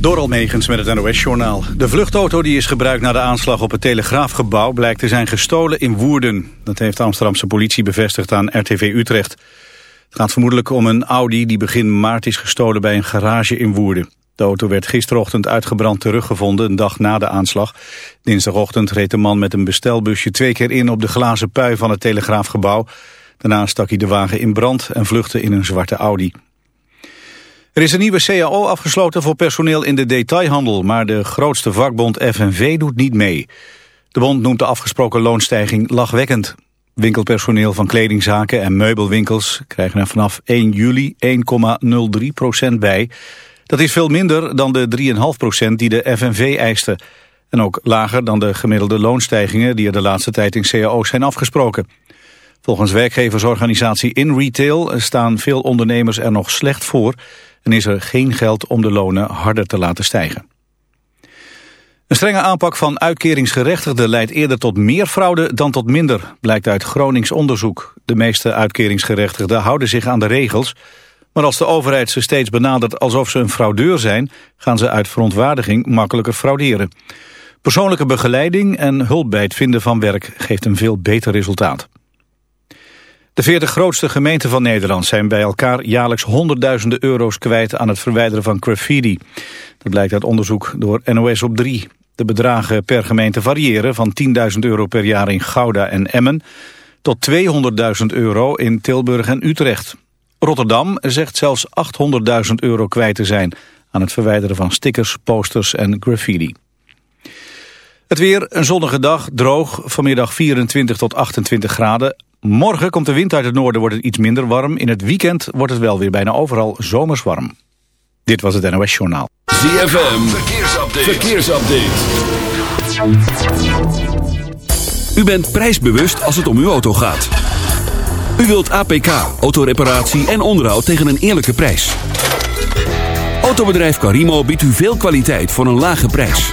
Door Almegens met het NOS-journaal. De vluchtauto die is gebruikt na de aanslag op het Telegraafgebouw... blijkt te zijn gestolen in Woerden. Dat heeft de Amsterdamse politie bevestigd aan RTV Utrecht. Het gaat vermoedelijk om een Audi die begin maart is gestolen bij een garage in Woerden. De auto werd gisterochtend uitgebrand teruggevonden, een dag na de aanslag. Dinsdagochtend reed de man met een bestelbusje twee keer in op de glazen pui van het Telegraafgebouw. Daarna stak hij de wagen in brand en vluchtte in een zwarte Audi. Er is een nieuwe CAO afgesloten voor personeel in de detailhandel, maar de grootste vakbond FNV doet niet mee. De bond noemt de afgesproken loonstijging lachwekkend. Winkelpersoneel van kledingzaken en meubelwinkels krijgen er vanaf 1 juli 1,03 procent bij. Dat is veel minder dan de 3,5 procent die de FNV eiste. En ook lager dan de gemiddelde loonstijgingen die er de laatste tijd in cao's zijn afgesproken. Volgens werkgeversorganisatie InRetail staan veel ondernemers er nog slecht voor en is er geen geld om de lonen harder te laten stijgen. Een strenge aanpak van uitkeringsgerechtigden leidt eerder tot meer fraude dan tot minder, blijkt uit Gronings onderzoek. De meeste uitkeringsgerechtigden houden zich aan de regels, maar als de overheid ze steeds benadert alsof ze een fraudeur zijn, gaan ze uit verontwaardiging makkelijker frauderen. Persoonlijke begeleiding en hulp bij het vinden van werk geeft een veel beter resultaat. De 40 grootste gemeenten van Nederland zijn bij elkaar jaarlijks honderdduizenden euro's kwijt aan het verwijderen van graffiti. Dat blijkt uit onderzoek door NOS op 3. De bedragen per gemeente variëren van 10.000 euro per jaar in Gouda en Emmen tot 200.000 euro in Tilburg en Utrecht. Rotterdam zegt zelfs 800.000 euro kwijt te zijn aan het verwijderen van stickers, posters en graffiti. Het weer, een zonnige dag, droog, vanmiddag 24 tot 28 graden. Morgen komt de wind uit het noorden, wordt het iets minder warm. In het weekend wordt het wel weer bijna overal zomers warm. Dit was het NOS Journaal. ZFM, verkeersupdate. verkeersupdate. U bent prijsbewust als het om uw auto gaat. U wilt APK, autoreparatie en onderhoud tegen een eerlijke prijs. Autobedrijf Carimo biedt u veel kwaliteit voor een lage prijs.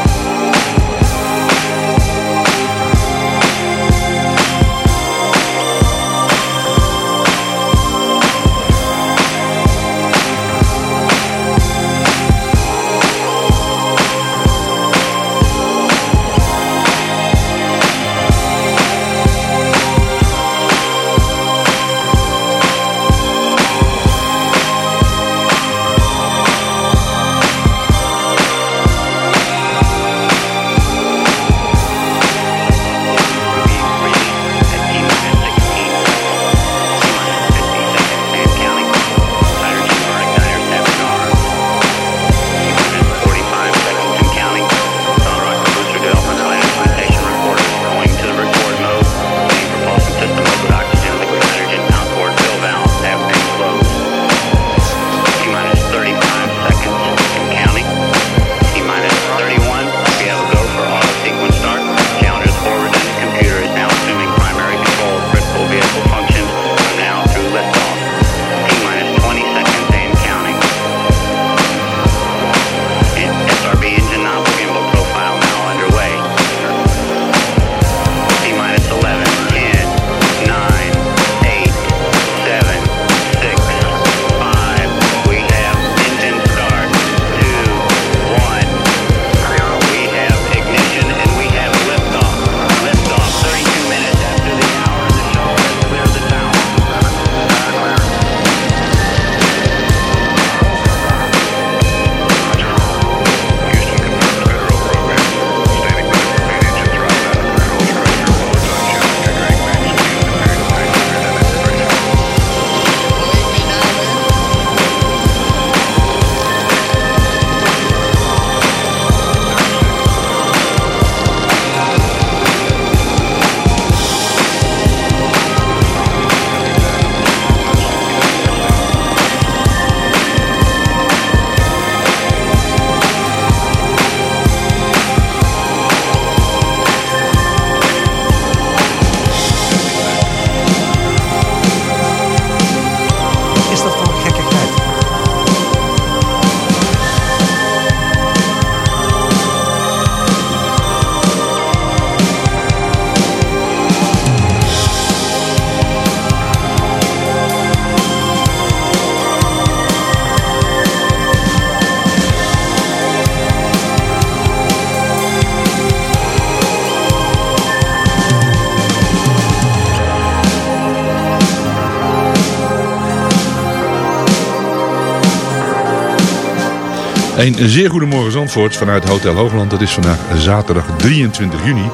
Een zeer goedemorgen Zandvoort vanuit Hotel Hoogland. Dat is vandaag zaterdag 23 juni.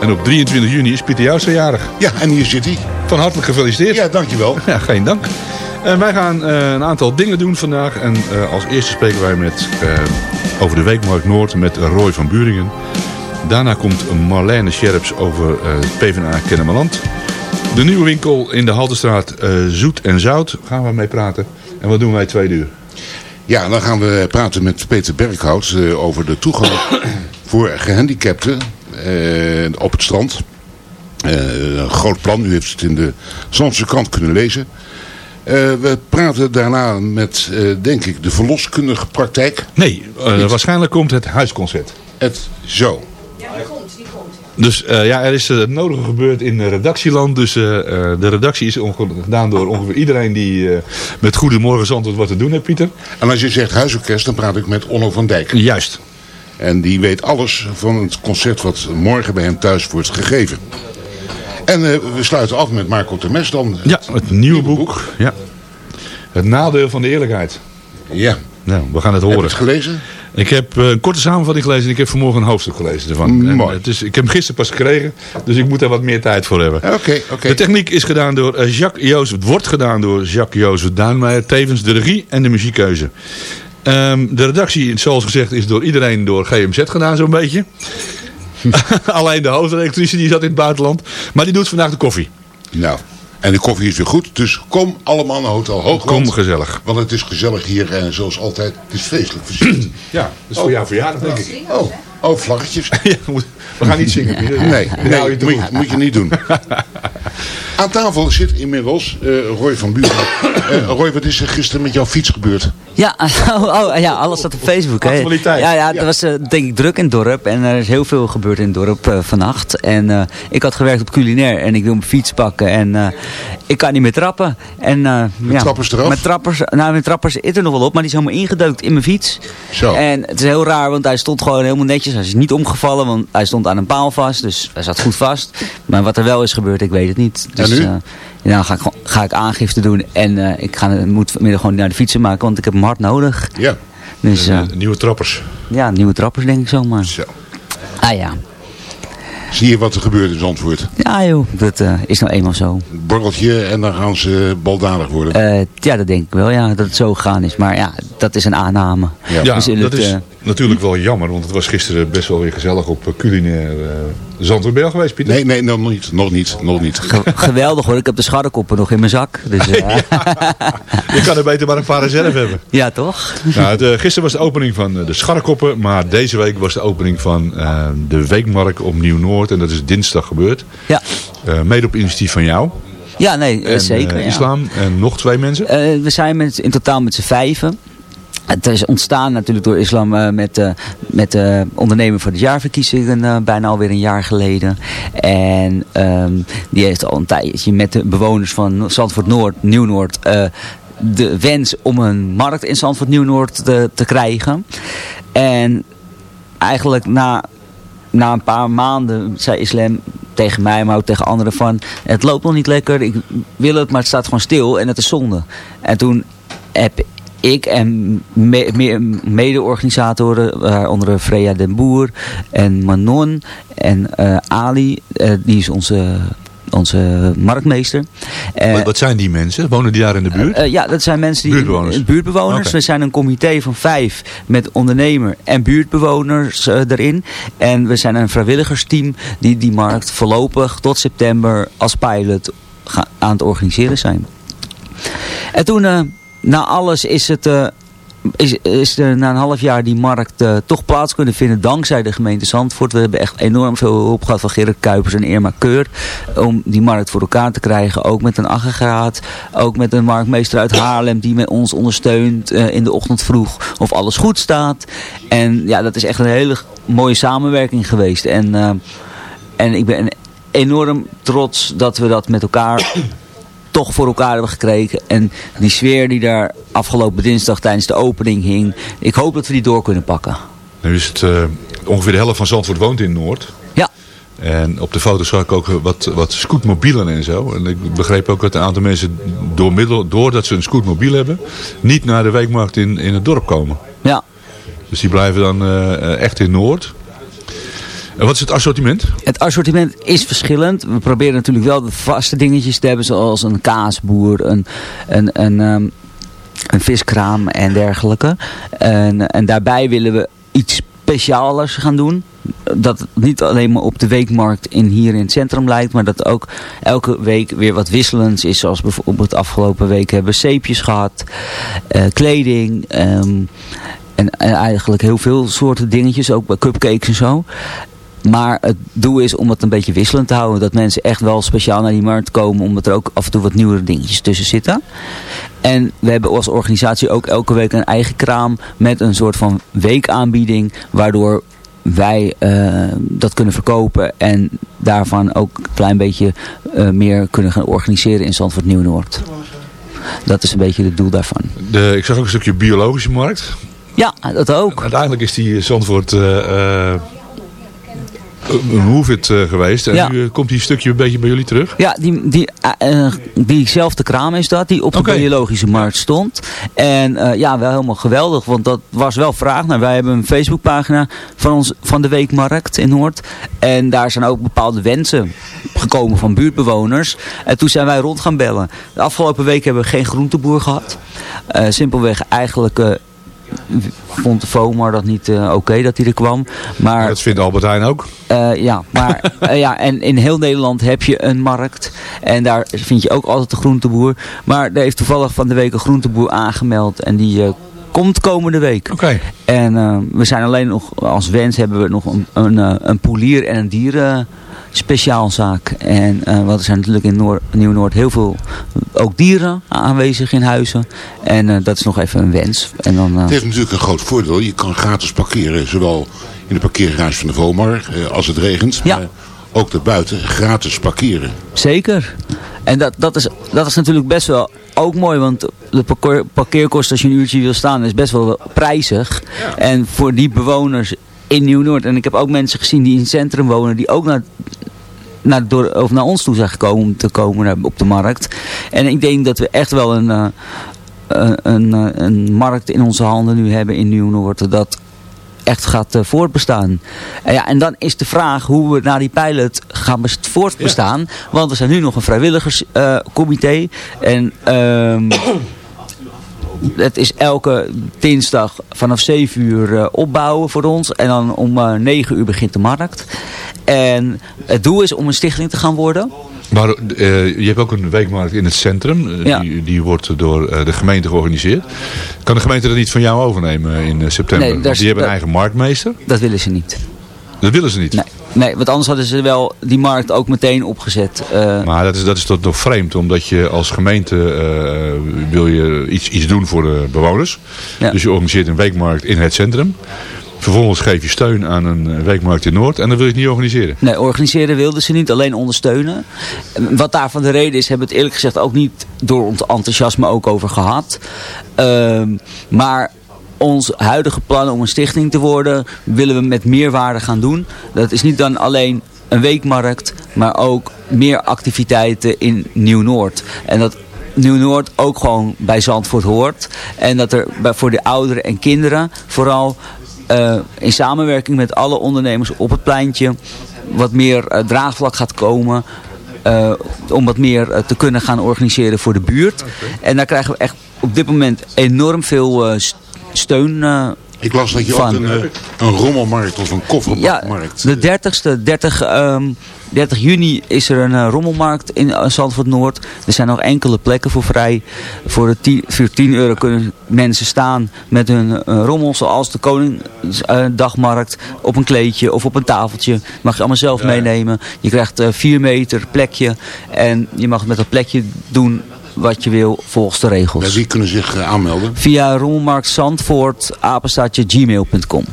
En op 23 juni is Pieter Jouwstra jarig. Ja, en hier zit hij. Van hartelijk gefeliciteerd. Ja, dankjewel. Ja, geen dank. En wij gaan eh, een aantal dingen doen vandaag. En eh, als eerste spreken wij met, eh, over de Weekmarkt Noord met Roy van Buringen. Daarna komt Marlene Scherps over eh PvdA Kennemerland. De nieuwe winkel in de Haltestraat eh, Zoet en Zout gaan we mee praten. En wat doen wij twee uur? Ja, dan gaan we praten met Peter Berghout eh, over de toegang voor gehandicapten eh, op het strand. Eh, een groot plan, u heeft het in de Zandse krant kunnen lezen. Eh, we praten daarna met, eh, denk ik, de verloskundige praktijk. Nee, waarschijnlijk komt het huisconcert. Het zo. Dus eh, ja, er is eh, het nodige gebeurd in eh, redactieland. Dus de redactie is gedaan door ongeveer iedereen die eh, met Goedemorgen Zandvoort wat te doen heeft, Pieter. En als je zegt huisorkest, dan praat ik met Onno van Dijk. Juist. En die weet alles van het concert wat morgen bij hem thuis wordt gegeven. En we sluiten af met Marco Temes dan. Ja, het nieuwe boek. Ja. Het nadeel van de eerlijkheid. Ja. Nou, we gaan het Heb je horen. het gelezen? Ik heb eh, een korte samenvatting gelezen en ik heb vanmorgen een hoofdstuk gelezen ervan. Mooi. het is, ik heb hem gisteren pas gekregen, dus ik moet daar wat meer tijd voor hebben. Oké, oké. De techniek is gedaan door eh, Jacques Jozef, wordt gedaan door Jacques Jozef Duinmeijer. Tevens de regie en de muziekkeuze. Ehm, de redactie, zoals gezegd, is door iedereen door GMZ gedaan zo'n beetje. Alleen de hoofdredactrice die zat in het buitenland. Maar die doet vandaag de koffie. Nou, en de koffie is weer goed. Dus kom allemaal naar Hotel Hoogland. Kom gezellig. Want het is gezellig hier en zoals altijd, het is feestelijk versierd. Ja, dat is voor jouw verjaardag denk ik. oh, oh, vlaggetjes. Ja, we gaan niet zingen. Nee, Nou, nee je te moet, je, moet je niet doen. Aan tafel zit inmiddels eh, Roy van Buren. Eh, Roy, wat is er gisteren met jouw fiets gebeurd? Ja, oh, oh, ja, alles staat op Facebook. Hè. Actualiteit. Ja, ja, dat was eh, denk ik druk in het dorp. En er is heel veel gebeurd in het dorp eh, vannacht. En eh, ik had gewerkt op culinair en ik wil mijn fiets pakken. En eh, ik kan niet meer trappen. En, eh, ja, trappers eraf? Mijn trappers, nou, mijn trappers zit er nog wel op, maar die is helemaal ingedeukt in mijn fiets. Zo. En het is heel raar, want hij stond gewoon helemaal netjes. Hij is niet omgevallen, want hij stond aan een paal vast. Dus hij zat goed vast. Maar wat er wel is gebeurd, ik weet het niet. Dus, nu? eh, nou, ga ik, ga ik aangifte doen en eh, ik ga, moet vanmiddag gewoon naar de fietsen maken, want ik heb hem hard nodig. Ja, Dus eh, Eh, Nieuwe trappers. ja, nieuwe trappers denk ik zomaar. zo. Ah ja. Zie je wat er gebeurt in Zandvoort? Ja joh, dat eh, is nou eenmaal zo. Borreltje en dan gaan ze baldadig worden. Eh, ja, dat denk ik wel, ja, dat het zo gegaan is. Maar ja, dat is een aanname. Ja. Zullen dat het, is eh, natuurlijk wel jammer, want het was gisteren best wel weer gezellig op culinair uh, Zandvoort. Ben al geweest, Pieter? Nee, nee, nog niet. Nog niet. Nog niet. ge- geweldig hoor, ik heb de scharrekoppen nog in mijn zak. Dus eh, Je kan er beter maar een paar reserve hebben. ja, toch? Nou, het, eh, gisteren was de opening van eh, de Scharrekoppen, maar deze week was de opening van eh, de Weekmarkt op Nieuw-Noord. En dat is dinsdag gebeurd. Ja, Eh, mede op initiatief van jou. ja nee, En, zeker. ja. Islam en nog twee mensen. Eh, we zijn met, in totaal met z'n vijven. Het is ontstaan natuurlijk door islam eh, met, eh met de ondernemer voor de jaarverkiezingen eh, bijna alweer een jaar geleden. En ehm, die heeft al een tijdje met de bewoners van Zandvoort Noord, Nieuw-Noord, eh, de wens om een markt in Zandvoort Nieuw-Noord te, te krijgen. En eigenlijk na, na een paar maanden zei Islam tegen mij, maar ook tegen anderen van... het loopt nog niet lekker, ik wil het, maar het staat gewoon stil en het is zonde. En toen heb ik en me, me- mede-organisatoren, waaronder Freya den Boer en Manon en eh, Ali, eh, die is onze, onze marktmeester. Eh, wat, wat zijn die mensen? Wonen die daar in de buurt? ja, dat zijn mensen die... Buurtbewoners? buurtbewoners. We zijn een comité van vijf met ondernemer en buurtbewoners erin. En we zijn een vrijwilligersteam die die markt voorlopig tot september als pilot aan het organiseren zijn. En toen, na alles is het... eh, is, is er na een half jaar die markt eh, toch plaats kunnen vinden dankzij de gemeente Zandvoort. We hebben echt enorm veel hulp gehad van Gerrit Kuipers en Irma Keur om die markt voor elkaar te krijgen. Ook met een aggregaat, ook met een marktmeester uit Haarlem die met ons ondersteunt eh, in de ochtend vroeg of alles goed staat. En ja, dat is echt een hele mooie samenwerking geweest. En, en ik ben enorm trots dat we dat met elkaar toch voor elkaar hebben gekregen. En die sfeer die daar afgelopen dinsdag tijdens de opening hing. Ik hoop dat we die door kunnen pakken. Nu is het eh, ongeveer de helft van Zandvoort woont in Noord. Ja. En op de foto zag ik ook wat, wat scootmobielen en zo. En ik begreep ook dat een aantal mensen door middel, doordat ze een scootmobiel hebben, niet naar de weekmarkt in, in het dorp komen. Ja. Dus die blijven dan eh, eh, echt in Noord. En wat is het assortiment? Het assortiment is verschillend. We proberen natuurlijk wel de vaste dingetjes te hebben, zoals een kaasboer, een, een, een, ehm, een viskraam en dergelijke. En, en daarbij willen we iets specialers gaan doen. Dat het niet alleen maar op de weekmarkt in, hier in het centrum lijkt, maar dat ook elke week weer wat wisselends is. Zoals bijvoorbeeld afgelopen week hebben we zeepjes gehad, eh, kleding ehm, en, en eigenlijk heel veel soorten dingetjes, ook bij cupcakes en zo. Maar het doel is om het een beetje wisselend te houden. Dat mensen echt wel speciaal naar die markt komen. Omdat er ook af en toe wat nieuwere dingetjes tussen zitten. En we hebben als organisatie ook elke week een eigen kraam. Met een soort van weekaanbieding. Waardoor wij eh, dat kunnen verkopen. En daarvan ook een klein beetje eh, meer kunnen gaan organiseren in Zandvoort Nieuw-Noord. Dat is een beetje het doel daarvan. De, ik zag ook een stukje biologische markt. Ja, dat ook. Uiteindelijk is die Zandvoort eh, een move-it eh, geweest. En Ja. nu eh, komt die stukje een beetje bij jullie terug. Ja, die, die, eh, eh, diezelfde kraam is dat, die op de biologische markt stond. En eh, ja, wel helemaal geweldig, want dat was wel vraag naar. Wij hebben een Facebookpagina van, ons, van de Weekmarkt in Noord. En daar zijn ook bepaalde wensen gekomen van buurtbewoners. En toen zijn wij rond gaan bellen. De afgelopen week hebben we geen groenteboer gehad. Eh, simpelweg eigenlijk... vond de FOMAR dat niet eh, oké dat hij er kwam. Maar Dat vindt Albert Heijn ook. eh, ja, maar eh, ja, en in heel Nederland heb je een markt. En daar vind je ook altijd een groenteboer. Maar er heeft toevallig van de week een groenteboer aangemeld. En die komt komende week. Oké. En eh, we zijn alleen nog, als wens hebben we nog een, een, eh, een poelier en een dieren speciaalzaak. En eh want er zijn natuurlijk in Noor- Nieuw-Noord heel veel ook dieren aanwezig in huizen. En eh, dat is nog even een wens. En dan, eh, Het heeft natuurlijk een groot voordeel. Je kan gratis parkeren, zowel in de parkeergarage van de Vomar eh, als het regent. Ja. Maar ook daarbuiten gratis parkeren. Zeker. En dat, dat, is, dat is natuurlijk best wel ook mooi, want de parkeer, parkeerkosten als je een uurtje wil staan is best wel prijzig. En voor die bewoners in Nieuw-Noord, en ik heb ook mensen gezien die in het centrum wonen, die ook naar, naar, door, of naar ons toe zijn gekomen om te komen naar, op de markt. En ik denk dat we echt wel een, eh, een, een, een markt in onze handen nu hebben in Nieuw-Noord, dat echt gaat eh, voortbestaan. En, ja, en dan is de vraag hoe we na die pilot gaan best- voortbestaan. Want we zijn nu nog een vrijwilligerscomité. en ehm, het is elke dinsdag vanaf 7 uur eh, opbouwen voor ons. En dan om eh 9 uur begint de markt. En het doel is om een stichting te gaan worden. Maar eh, je hebt ook een weekmarkt in het centrum. Eh, Ja. die, die wordt door eh, de gemeente georganiseerd. Kan de gemeente dat niet van jou overnemen in september? Nee, die hebben een eigen marktmeester. Dat willen ze niet. Dat willen ze niet. Nee, nee want anders hadden ze wel die markt ook meteen opgezet. Maar dat is, dat is toch nog vreemd, omdat je als gemeente wil je iets, iets doen voor de bewoners. Ja. Dus je organiseert een weekmarkt in het centrum. Vervolgens geef je steun aan een eh, weekmarkt in Noord en dan wil je het niet organiseren. Nee, organiseren wilden ze niet, alleen ondersteunen. Wat daarvan de reden is, hebben we het eerlijk gezegd ook niet door ons enthousiasme ook over gehad. Ehm, maar ons huidige plan om een stichting te worden, willen we met meerwaarde gaan doen. Dat is niet dan alleen een weekmarkt, maar ook meer activiteiten in Nieuw-Noord. En dat Nieuw-Noord ook gewoon bij Zandvoort hoort. En dat er voor de ouderen en kinderen vooral eh, in samenwerking met alle ondernemers op het pleintje wat meer eh, draagvlak gaat komen. eh, om wat meer te kunnen gaan organiseren voor de buurt. En daar krijgen we echt op dit moment enorm veel st- steun Ik las dat je Van. ook een, eh, een rommelmarkt of een ja, kofferbakmarkt... de 30ste, 30, ehm 30 juni is er een eh, rommelmarkt in eh, Zandvoort Noord. Er zijn nog enkele plekken voor vrij. Voor, de 10, voor 10 euro kunnen mensen staan met hun rommel. Zoals de Koningsdagmarkt. op een kleedje of op een tafeltje. Mag je allemaal zelf meenemen. Je krijgt eh 4 meter plekje. En je mag met dat plekje doen wat je wil volgens de regels. Ja, wie kunnen zich eh, aanmelden? Via rommelmarkt Zandvoort, apenstaatje gmail.com.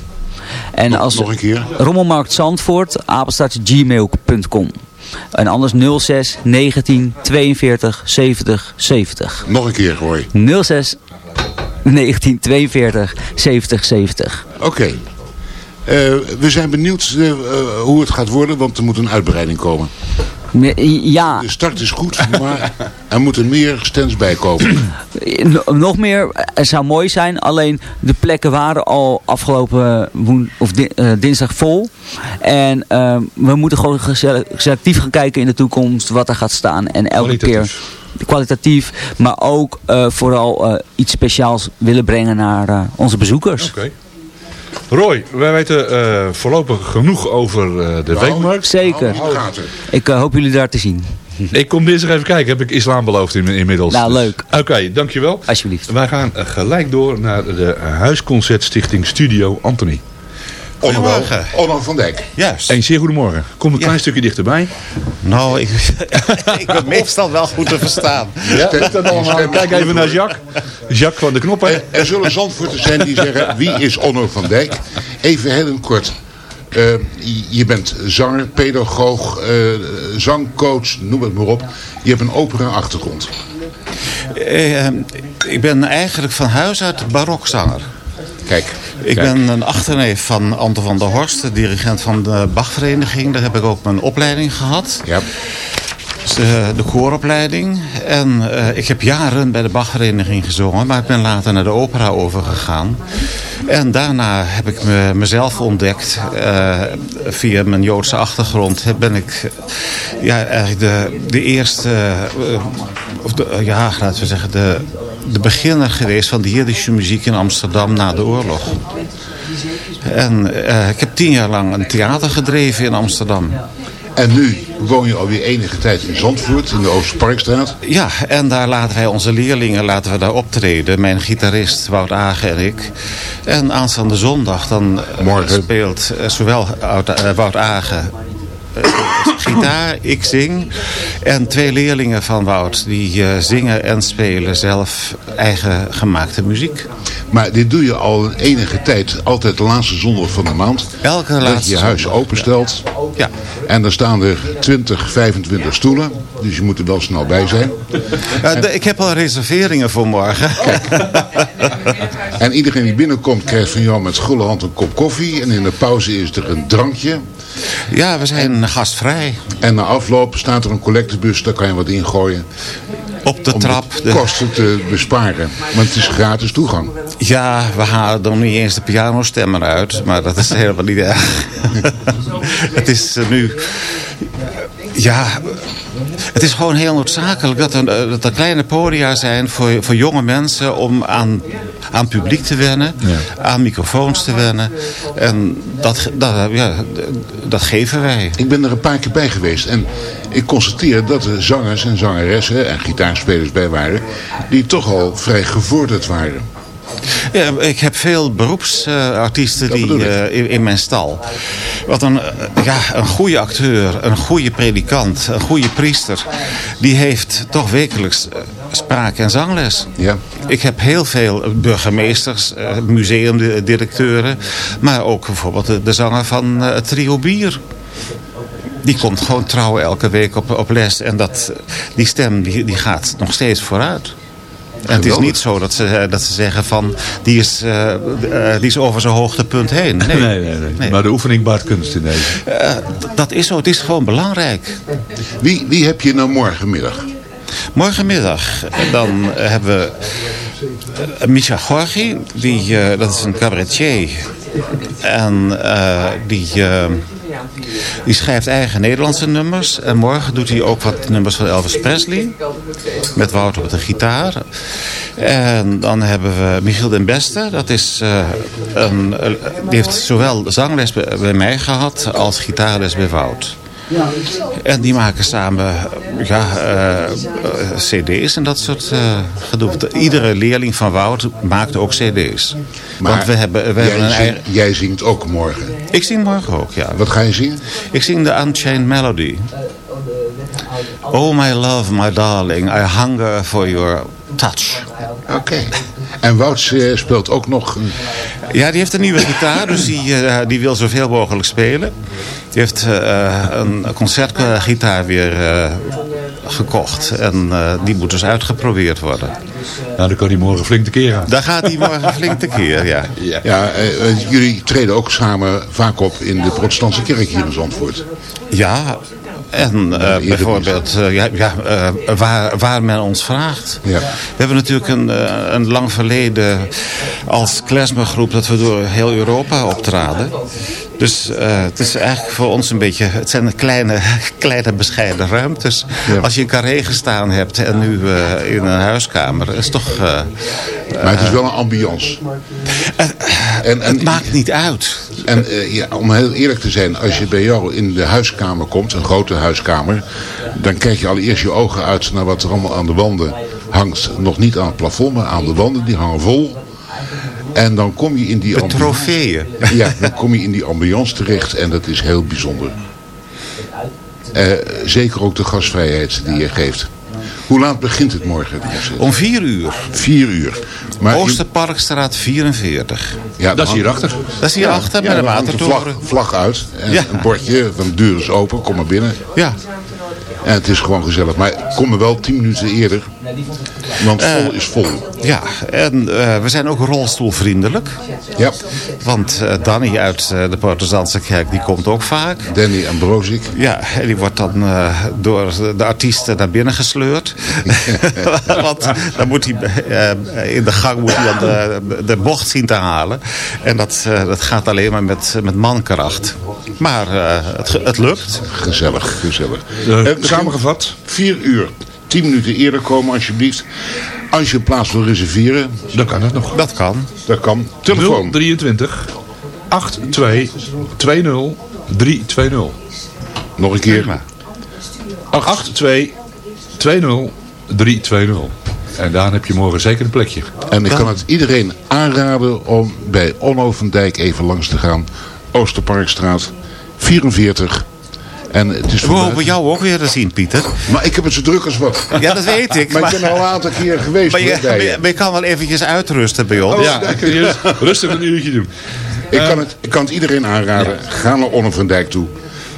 En als nog een keer? Rommelmarkt Zandvoort, apenstaatje gmail.com. En anders 06 19 42 70 70. Nog een keer gooi. 06 19 42 70 70. Oké. Eh, we zijn benieuwd eh, hoe het gaat worden, want er moet een uitbreiding komen. Ja, De start is goed, maar er moeten meer stands bij komen. Nog meer, het zou mooi zijn, alleen de plekken waren al afgelopen woen, of di- eh, dinsdag vol. En eh, we moeten gewoon selectief gaan kijken in de toekomst wat er gaat staan. En elke keer kwalitatief, maar ook eh, vooral eh, iets speciaals willen brengen naar onze bezoekers. Oké. Roy, wij weten eh, voorlopig genoeg over eh, de weekmarkt. Zeker. Ik eh, hoop jullie daar te zien. Ik kom dinsdag even kijken. Heb ik islam beloofd in, inmiddels. Nou, Dus- leuk. Oké, dankjewel. Alsjeblieft. Wij gaan gelijk door naar de Huisconcertstichting Studio Anthony. Onno, Goedemorgen. Onno van Dijk. Juist. Een zeer goedemorgen. Kom een klein stukje dichterbij. Nou, ik, ik ben meestal wel goed te verstaan. Ja. Kijk even naar Jacques. Jacques van de Knoppen. Er, er zullen zandvoorters zijn die zeggen, wie is Onno van Dijk? Even heel kort. Eh, je bent zanger, pedagoog, eh, zangcoach, noem het maar op. Je hebt een opera-achtergrond. Eh, ik ben eigenlijk van huis uit barokzanger. Kijk, Ik kijk. ben een achterneef van Anton van der Horst, de dirigent van de Bachvereniging. Daar heb ik ook mijn opleiding gehad. Ja, de kooropleiding. En eh, ik heb jaren bij de Bachvereniging gezongen, maar ik ben later naar de opera overgegaan. En daarna heb ik me, mezelf ontdekt. eh, via mijn Joodse achtergrond ben ik eh, ja, eigenlijk de, de eerste, eh, of de, eh, ja, laten we zeggen, de, de beginner geweest van de Jiddische muziek in Amsterdam na de oorlog. En eh, ik heb tien jaar lang een theater gedreven in Amsterdam. En nu woon je alweer enige tijd in Zandvoort, in de Oosterparkstraat. Ja, en daar laten wij onze leerlingen laten we daar optreden. Mijn gitarist Wout Agen en ik. En aanstaande zondag dan eh, Morgen. speelt eh, zowel Wout, eh, Wout Agen gitaar, ik zing. En twee leerlingen van Wout die eh, zingen en spelen zelf eigen gemaakte muziek. Maar dit doe je al een enige tijd, altijd de laatste zondag van de maand. Elke Dat laatste je je huis openstelt. Ja. En dan staan er 20, 25 stoelen. Dus je moet er wel snel bij zijn. Eh, ik heb al reserveringen voor morgen. En iedereen die binnenkomt krijgt van jou met gulle hand een kop koffie. En in de pauze is er een drankje. Ja, we zijn gastvrij. En na afloop staat er een collectebus, daar kan je wat ingooien. Op de Om trap. de de- kosten te besparen. Want het is gratis toegang. Ja, we halen dan niet eens de pianostemmer uit, maar dat is helemaal niet erg. het is nu... Ja, het is gewoon heel noodzakelijk dat er, eh, dat er kleine podia zijn voor, voor jonge mensen om aan, aan publiek te wennen, aan microfoons te wennen. En dat, dat, ja, dat geven wij. Ik ben er een paar keer bij geweest. En ik constateer dat er zangers en zangeressen en gitaarspelers bij waren. Die toch al vrij gevorderd waren. Ja, ik heb veel beroepsartiesten die, eh, in, in mijn stal. Wat een, eh, ja, een goede acteur, een goede predikant, een goede priester... die heeft toch wekelijks eh, spraak- en zangles. Ja. Ik heb heel veel burgemeesters, museumdirecteuren... maar ook bijvoorbeeld de, de zanger van het Trio Bier... Die komt gewoon trouw elke week op, op les. En dat, die stem die, die gaat nog steeds vooruit. En het is niet zo dat ze, eh, dat ze zeggen van... die is, eh, eh, die is over zijn hoogtepunt heen. Nee, Nee, nee, nee. Maar de oefening baart kunst in deze. Dat is zo. Het is gewoon belangrijk. Wie, wie heb je nou morgenmiddag? Morgenmiddag dan hebben we Misha Gorgi. Die, dat is een cabaretier. En eh, die, die schrijft eigen Nederlandse nummers. En morgen doet hij ook wat nummers van Elvis Presley. Met Wouter op de gitaar. En dan hebben we Michiel den Beste. Dat is, eh, een, eh, die heeft zowel zangles bij, bij mij gehad als gitaarles bij Wout. En die maken samen ja, eh, eh, cd's en dat soort eh gedoe. Iedere leerling van Wout maakt ook cd's. Want we hebben, we jij, hebben een eigen... jij zingt ook morgen. Ik zing morgen ook, ja. Wat ga je zingen? Ik zing de Unchained Melody. Oh my love, my darling, I hunger for your touch. Oké. En Wouts eh, speelt ook nog... een- Ja, die heeft een nieuwe gitaar, dus die, eh, die wil zoveel mogelijk spelen. Die heeft eh, een concertgitaar weer eh, gekocht. En eh, die moet dus uitgeprobeerd worden. Nou, dan kan hij morgen flink tekeer gaan. Daar gaat hij morgen flink tekeer, ja. Ja, eh, jullie treden ook samen vaak op in de protestantse kerk hier in Zandvoort. Ja, En eh, eerder bijvoorbeeld eh, ja, ja, eh, waar, waar men ons vraagt. Ja. We hebben natuurlijk een, een lang verleden als klezmergroep dat we door heel Europa optraden. Dus eh, het is eigenlijk voor ons een beetje... Het zijn kleine, kleine bescheiden ruimtes. Ja. Als je een carré gestaan hebt en nu eh, in een huiskamer... is toch... eh, Maar het is wel een ambiance. En, en, het maakt niet uit. En ja, om heel eerlijk te zijn, als je bij jou in de huiskamer komt, een grote huiskamer, dan kijk je allereerst je ogen uit naar wat er allemaal aan de wanden hangt. Nog niet aan het plafond, maar aan de wanden, die hangen vol. En dan kom je in die Met ambi- trofeeën. Ja, dan kom je in die ambiance terecht en dat is heel bijzonder. Eh, zeker ook de gastvrijheid die je geeft. Hoe laat begint het morgen? Om vier uur. Vier uur. Maar Oosterparkstraat 44. ja, Dat is hierachter. Dat is hierachter bij de dan hangt de watertoren. vlag, vlag uit. En Ja. een bordje, van de deur is open, kom maar binnen. Ja. En het is gewoon gezellig. Maar kom er wel tien minuten eerder. Want vol is vol. Ja, en eh, we zijn ook rolstoelvriendelijk. Ja, Want eh, Danny uit eh, de Protestantse kerk, die komt ook vaak. Danny en Brozik. Ja, en die wordt dan eh, door de artiesten naar binnen gesleurd. Want dan moet hij eh, in de gang moet hij dan de, de bocht zien te halen. En dat, eh, dat gaat alleen maar met, met mankracht. Maar eh, het, het lukt. Gezellig, gezellig. Eh, Eh, samengevat? Vier uur. Tien minuten eerder komen alsjeblieft. Als je een plaats wil reserveren, Dan kan het nog. Dat kan. dat kan. Telefoon. 023 82 20 320. Nog een keer. Prima. 82 20 320. En daar heb je morgen zeker een plekje. En ik kan het iedereen aanraden om bij Onno van Dijk even langs te gaan. Oosterparkstraat 44. En het is We hopen jou ook weer te zien, Pieter. Maar ik heb het zo druk als wat. Ja, dat weet ik. Maar ik ben al een aantal keer geweest Maar je, bij je. je- maar je kan wel eventjes uitrusten bij ons. Ja, kan hier rustig een uurtje doen. Ik kan, het, ik kan het iedereen aanraden. Ga naar Onno van Dijk toe.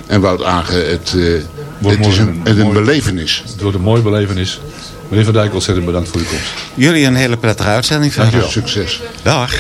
En Wout Agen, het, eh, het is een, een het een mooi- belevenis. Het wordt een mooi belevenis. Meneer Van Dijk, ontzettend bedankt voor uw komst. Jullie een hele prettige uitzending verder. Dankjewel. Succes. Dag.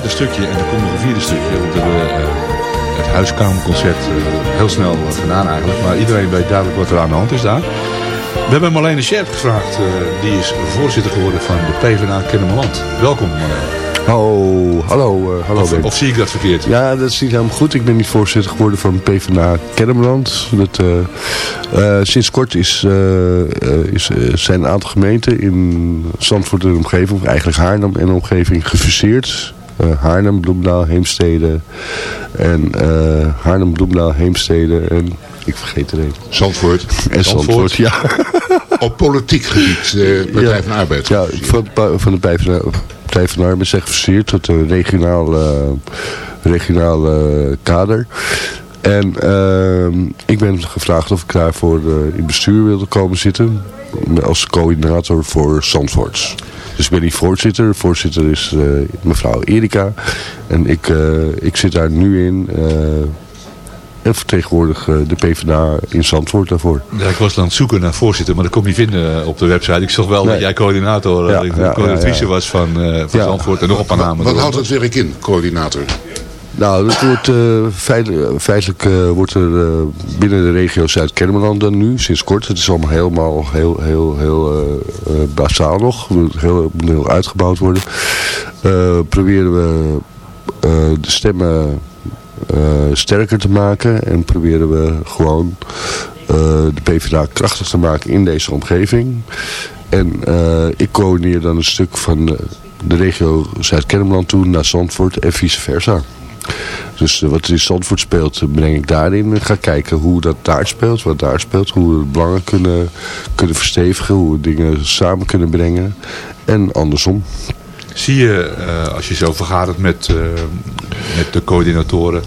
Derde stukje en er komt nog een vierde stukje. We hebben eh, het huiskamerconcert eh, heel snel eh, gedaan eigenlijk. Maar iedereen weet duidelijk wat er aan de hand is daar. We hebben Marlene Scherp gevraagd. die is voorzitter geworden van de PvdA Kennemerland. Welkom Marlene. Oh, hallo, hallo Of, zie ik dat verkeerd? Ja, dat is niet helemaal goed. Ik ben niet voorzitter geworden van PvdA Kennemerland. Dat, sinds kort is, is, zijn een aantal gemeenten in Zandvoort en omgeving, of eigenlijk Haarlem en omgeving, gefuseerd. Eh, Haarlem, Bloemendaal, Heemstede en eh Haarlem, Bloemendaal, Heemstede en ik vergeet er een. Zandvoort. En Zandvoort, ja. Op politiek gebied, eh Partij Ja. van Arbeid. Ja, van, van de Partij van Partij van Arbeid zijn gefuseerd tot een regionaal, eh, regionaal kader. En ehm, ik ben gevraagd of ik daarvoor in bestuur wilde komen zitten. Als coördinator voor Zandvoorts. Dus ik ben niet voorzitter. Voorzitter is eh, mevrouw Erika. En ik, eh, ik zit daar nu in. eh, en vertegenwoordig de PvdA in Zandvoort daarvoor. Ja, ik was aan het zoeken naar voorzitter, maar dat kon ik niet vinden op de website. Ik zag wel dat jij coördinator, Ja, ja, coördinatrice ja, ja. was van, eh van Ja. Zandvoort en nog een paar namen. Wat eronder. houdt het werk in, coördinator? Nou, eh, feitelijk, feitelijk eh, wordt er eh, binnen de regio Zuid-Kennemerland dan nu, sinds kort. Het is allemaal helemaal heel, heel, heel eh, eh, basaal nog. Het moet heel, uitgebouwd worden. Eh, proberen we eh, de stemmen eh, sterker te maken. En proberen we gewoon eh, de PvdA krachtig te maken in deze omgeving. En eh, ik coördineer dan een stuk van eh, de regio Zuid-Kennemerland toe naar Zandvoort en vice versa. Dus eh, wat in Zandvoort speelt, eh, breng ik daarin. Ik ga kijken hoe dat daar speelt, wat daar speelt. Hoe we belangen kunnen, kunnen verstevigen, hoe we dingen samen kunnen brengen. En andersom. Zie je, eh, als je zo vergadert met, met de coördinatoren,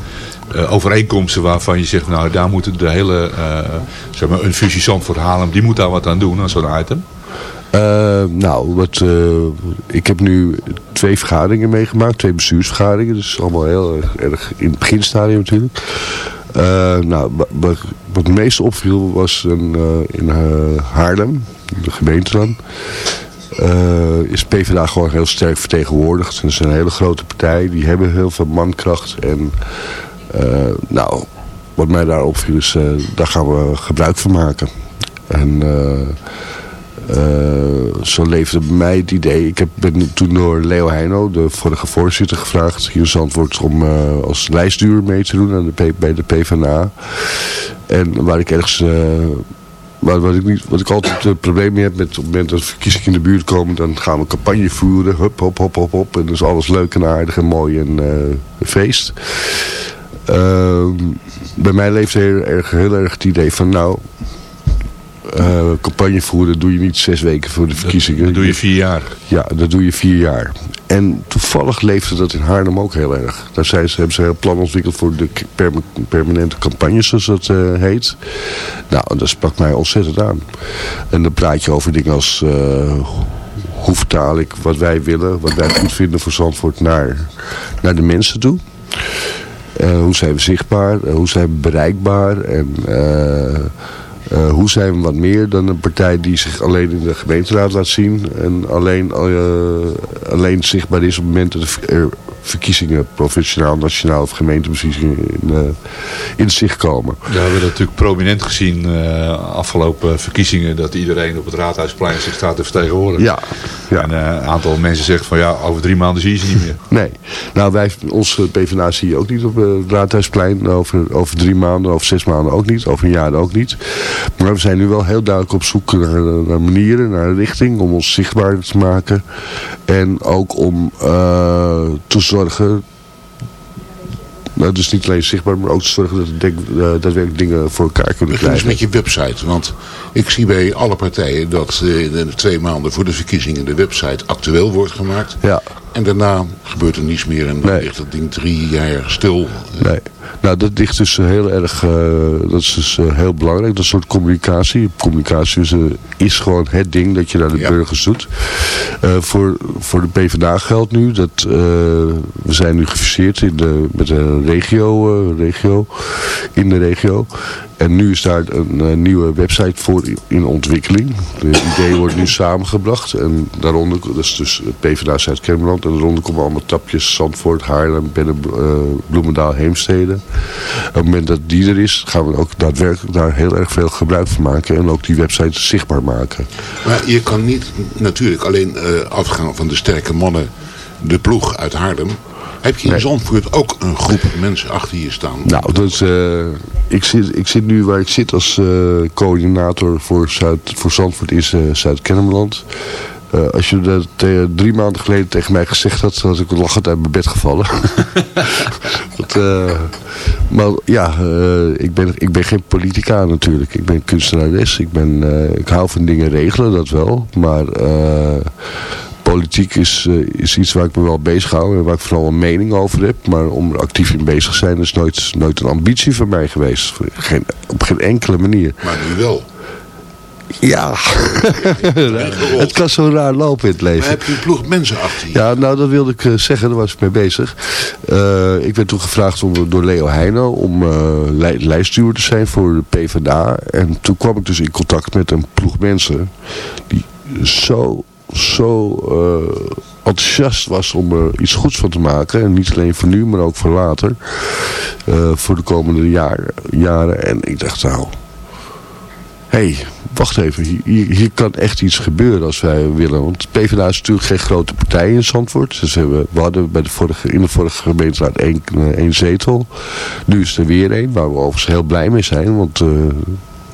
eh, overeenkomsten waarvan je zegt, nou daar moeten de hele, eh, zeg maar, een fusie Zandvoort halen, die moet daar wat aan doen, aan zo'n item? Eh, nou, wat, eh, ik heb nu twee vergaderingen meegemaakt, twee bestuursvergaderingen. Dus allemaal heel erg, erg in het beginstadium natuurlijk. Eh, nou, wa- wa- wat het meest opviel was een, in Haarlem, de gemeente dan. is PvdA gewoon heel sterk vertegenwoordigd. Het is een hele grote partij, die hebben heel veel mankracht. En nou, wat mij daar opviel is, daar gaan we gebruik van maken. En... zo leefde bij mij het idee. Ik heb, ben toen door Leo Heino, de vorige voorzitter, gevraagd hier in Zandvoort om eh, als lijstduur mee te doen aan de bij de PvdA. En waar ik ergens... eh, maar wat ik, niet, wat ik altijd een probleem mee heb met op het moment dat verkiezingen in de buurt komen, dan gaan we campagne voeren. Hup, hop, hop, hop, hop. En dan is alles leuk en aardig en mooi en eh, een feest. Ehm, bij mij leeft heel erg, heel erg het idee van nou, eh, campagne voeren doe je niet zes weken voor de verkiezingen. Dat doe je vier jaar. Ja, dat doe je vier jaar. En toevallig leefde dat in Haarlem ook heel erg. Daar zijn ze, hebben ze een heel plan ontwikkeld voor de permanente campagnes, zoals dat eh, heet. Nou, dat sprak mij ontzettend aan. En dan praat je over dingen als... eh, hoe vertaal ik wat wij willen, wat wij goed vinden voor Zandvoort naar, naar de mensen toe. Hoe zijn we zichtbaar? Hoe zijn we bereikbaar? En eh, hoe zijn we wat meer dan een partij die zich alleen in de gemeenteraad laat zien en alleen, eh, alleen zichtbaar is op het moment dat er verkiezingen, provinciaal, nationaal of gemeenteverkiezingen in, eh, in zicht komen. Ja, we hebben dat natuurlijk prominent gezien uh, afgelopen verkiezingen dat iedereen op het Raadhuisplein zich staat te vertegenwoordigen. Ja. ja. En uh, een aantal mensen zegt van ja, over drie maanden zie je ze niet meer. Nee. Nou, wij, onze PvdA zie je ook niet op het Raadhuisplein. Over, over drie maanden, over zes maanden ook niet. Over een jaar ook niet. Maar we zijn nu wel heel duidelijk op zoek naar, naar manieren, naar een richting om ons zichtbaar te maken. En ook om uh, te zorgen nou, dus niet alleen zichtbaar, maar ook te zorgen dat denk, uh, daadwerkelijk dingen voor elkaar kunnen krijgen. Dus met je website, want ik zie bij alle partijen dat uh, in de twee maanden voor de verkiezingen de website actueel wordt gemaakt. Ja. En daarna gebeurt er niets meer en dan nee. ligt dat ding drie jaar stil. Nee. Nou, dat ligt dus heel erg, uh, dat is dus uh, heel belangrijk, dat soort communicatie. Communicatie is, uh, is gewoon het ding dat je naar de ja. burgers doet. voor, voor de PvdA geldt nu dat we zijn nu gefuseerd in de, met een regio, regio in de regio. En nu is daar een eh, nieuwe website voor in, in ontwikkeling. De idee wordt nu samengebracht. En daaronder, dat is dus PvdA Zuid-Kermeland. En daaronder komen allemaal tapjes Zandvoort, Haarlem, Binnen, eh, Bloemendaal, Heemstede. Op het moment dat die er is, gaan we ook daadwerkelijk daar heel erg veel gebruik van maken. En ook die website zichtbaar maken. Maar je kan niet natuurlijk alleen eh, afgaan van de sterke mannen, de ploeg uit Haarlem. Heb je in Zandvoort ook een groep mensen achter je staan? Nou, dat is, eh, ik, zit, ik zit nu waar ik zit als eh, coördinator voor, Zuid, voor Zandvoort is uh, Zuid-Kennemerland. Eh, als je dat eh, drie maanden geleden tegen mij gezegd had, had ik lachend uit mijn bed gevallen. dat, eh, maar ja, ik, ben, ik ben geen politica natuurlijk. Ik ben kunstenares. Ik, ben, ik hou van dingen regelen, dat wel. Maar politiek is, is iets waar ik me wel bezig hou en waar ik vooral een mening over heb. Maar om er actief in bezig te zijn is nooit, nooit een ambitie van mij geweest. Geen, op geen enkele manier. Maar nu wel. Ja, het kan zo raar lopen in het leven. Maar heb je een ploeg mensen achter je? Ja, nou dat wilde ik eh, zeggen, daar was ik mee bezig. Uh, ik werd toen gevraagd om, door Leo Heino om uh, lijststuur te zijn voor de PvdA. En toen kwam ik dus in contact met een ploeg mensen die zo, zo uh, enthousiast was om er iets goeds van te maken. En niet alleen voor nu, maar ook voor later. voor de komende jaren. En ik dacht nou hé, hey, wacht even, hier, kan echt iets gebeuren als wij willen. Want PvdA is natuurlijk geen grote partij in Zandvoort. Dus we, hadden bij de vorige, in de vorige gemeenteraad één, eh, één zetel. Nu is er weer één, waar we overigens heel blij mee zijn. Want uh,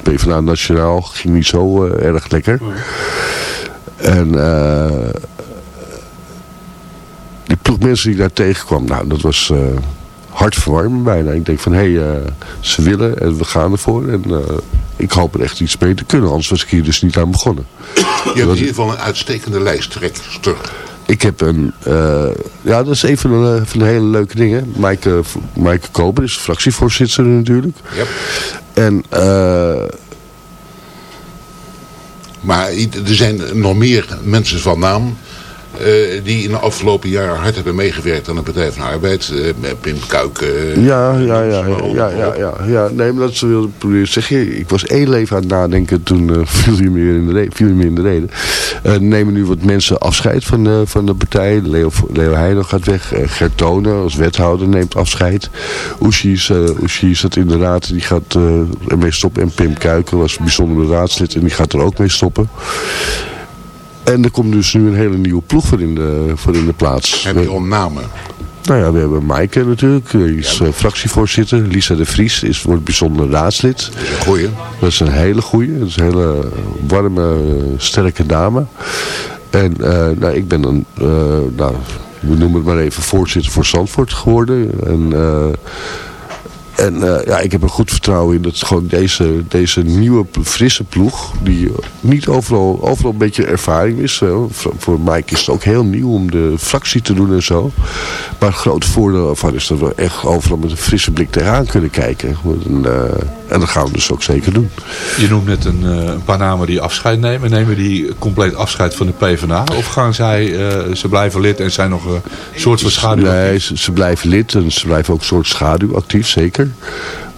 PvdA Nationaal ging niet zo erg lekker. En uh, die ploeg mensen die ik daar tegenkwam, nou dat was hartverwarmend bijna. Ik denk van, hé, hey, uh, ze willen en we gaan ervoor. En uh, ik hoop er echt iets mee te kunnen. Anders was ik hier dus niet aan begonnen. Je hebt in ieder geval een uitstekende lijsttrekster. Ik heb een, uh, ja dat is een van de, van de hele leuke dingen. Maaike, Maaike Koper is fractievoorzitter natuurlijk. Yep. En... maar er zijn nog meer mensen van naam uh, die in de afgelopen jaren hard hebben meegewerkt aan de Partij van de Arbeid. Uh, met Pim Kuik. Uh, ja, ja, ja, ja, ja, ja, ja. Nee, maar dat wilde ik proberen zeggen. Ik was één leven aan het nadenken. Toen viel, je me in de reden, viel je me in de reden. nemen nu wat mensen afscheid van de, van de partij. Leo, Leo Heijden gaat weg. Gert Tonen als wethouder neemt afscheid. Oeshi zat in de raad. Die gaat ermee stoppen. En Pim Kuiken was bijzonder raadslid. En die gaat er ook mee stoppen. En er komt dus nu een hele nieuwe ploeg voor in de, voor in de plaats. Heb je al namen? Nou ja, we hebben Maaike natuurlijk, die is uh, fractievoorzitter. Lisa de Vries is, wordt bijzonder raadslid. Dat is een goeie. Dat is een hele goeie. Dat is een hele warme, sterke dame. En uh, nou, ik ben dan, uh, nou, we noemen het maar even voorzitter voor Zandvoort geworden. En en uh, ja, ik heb er goed vertrouwen in dat gewoon deze, deze nieuwe frisse ploeg, die niet overal, overal een beetje ervaring is. Voor Mike is het ook heel nieuw om de fractie te doen en zo. Maar het grote voordeel ervan is dat we echt overal met een frisse blik tegenaan kunnen kijken. En, uh, en dat gaan we dus ook zeker doen. Je noemt net een, uh, een paar namen die afscheid nemen. Nemen die compleet afscheid van de PvdA? Of gaan zij, ze blijven lid en zijn nog een soort van schaduw? Nee, ze, ze blijven lid en ze blijven ook een soort schaduw actief, zeker.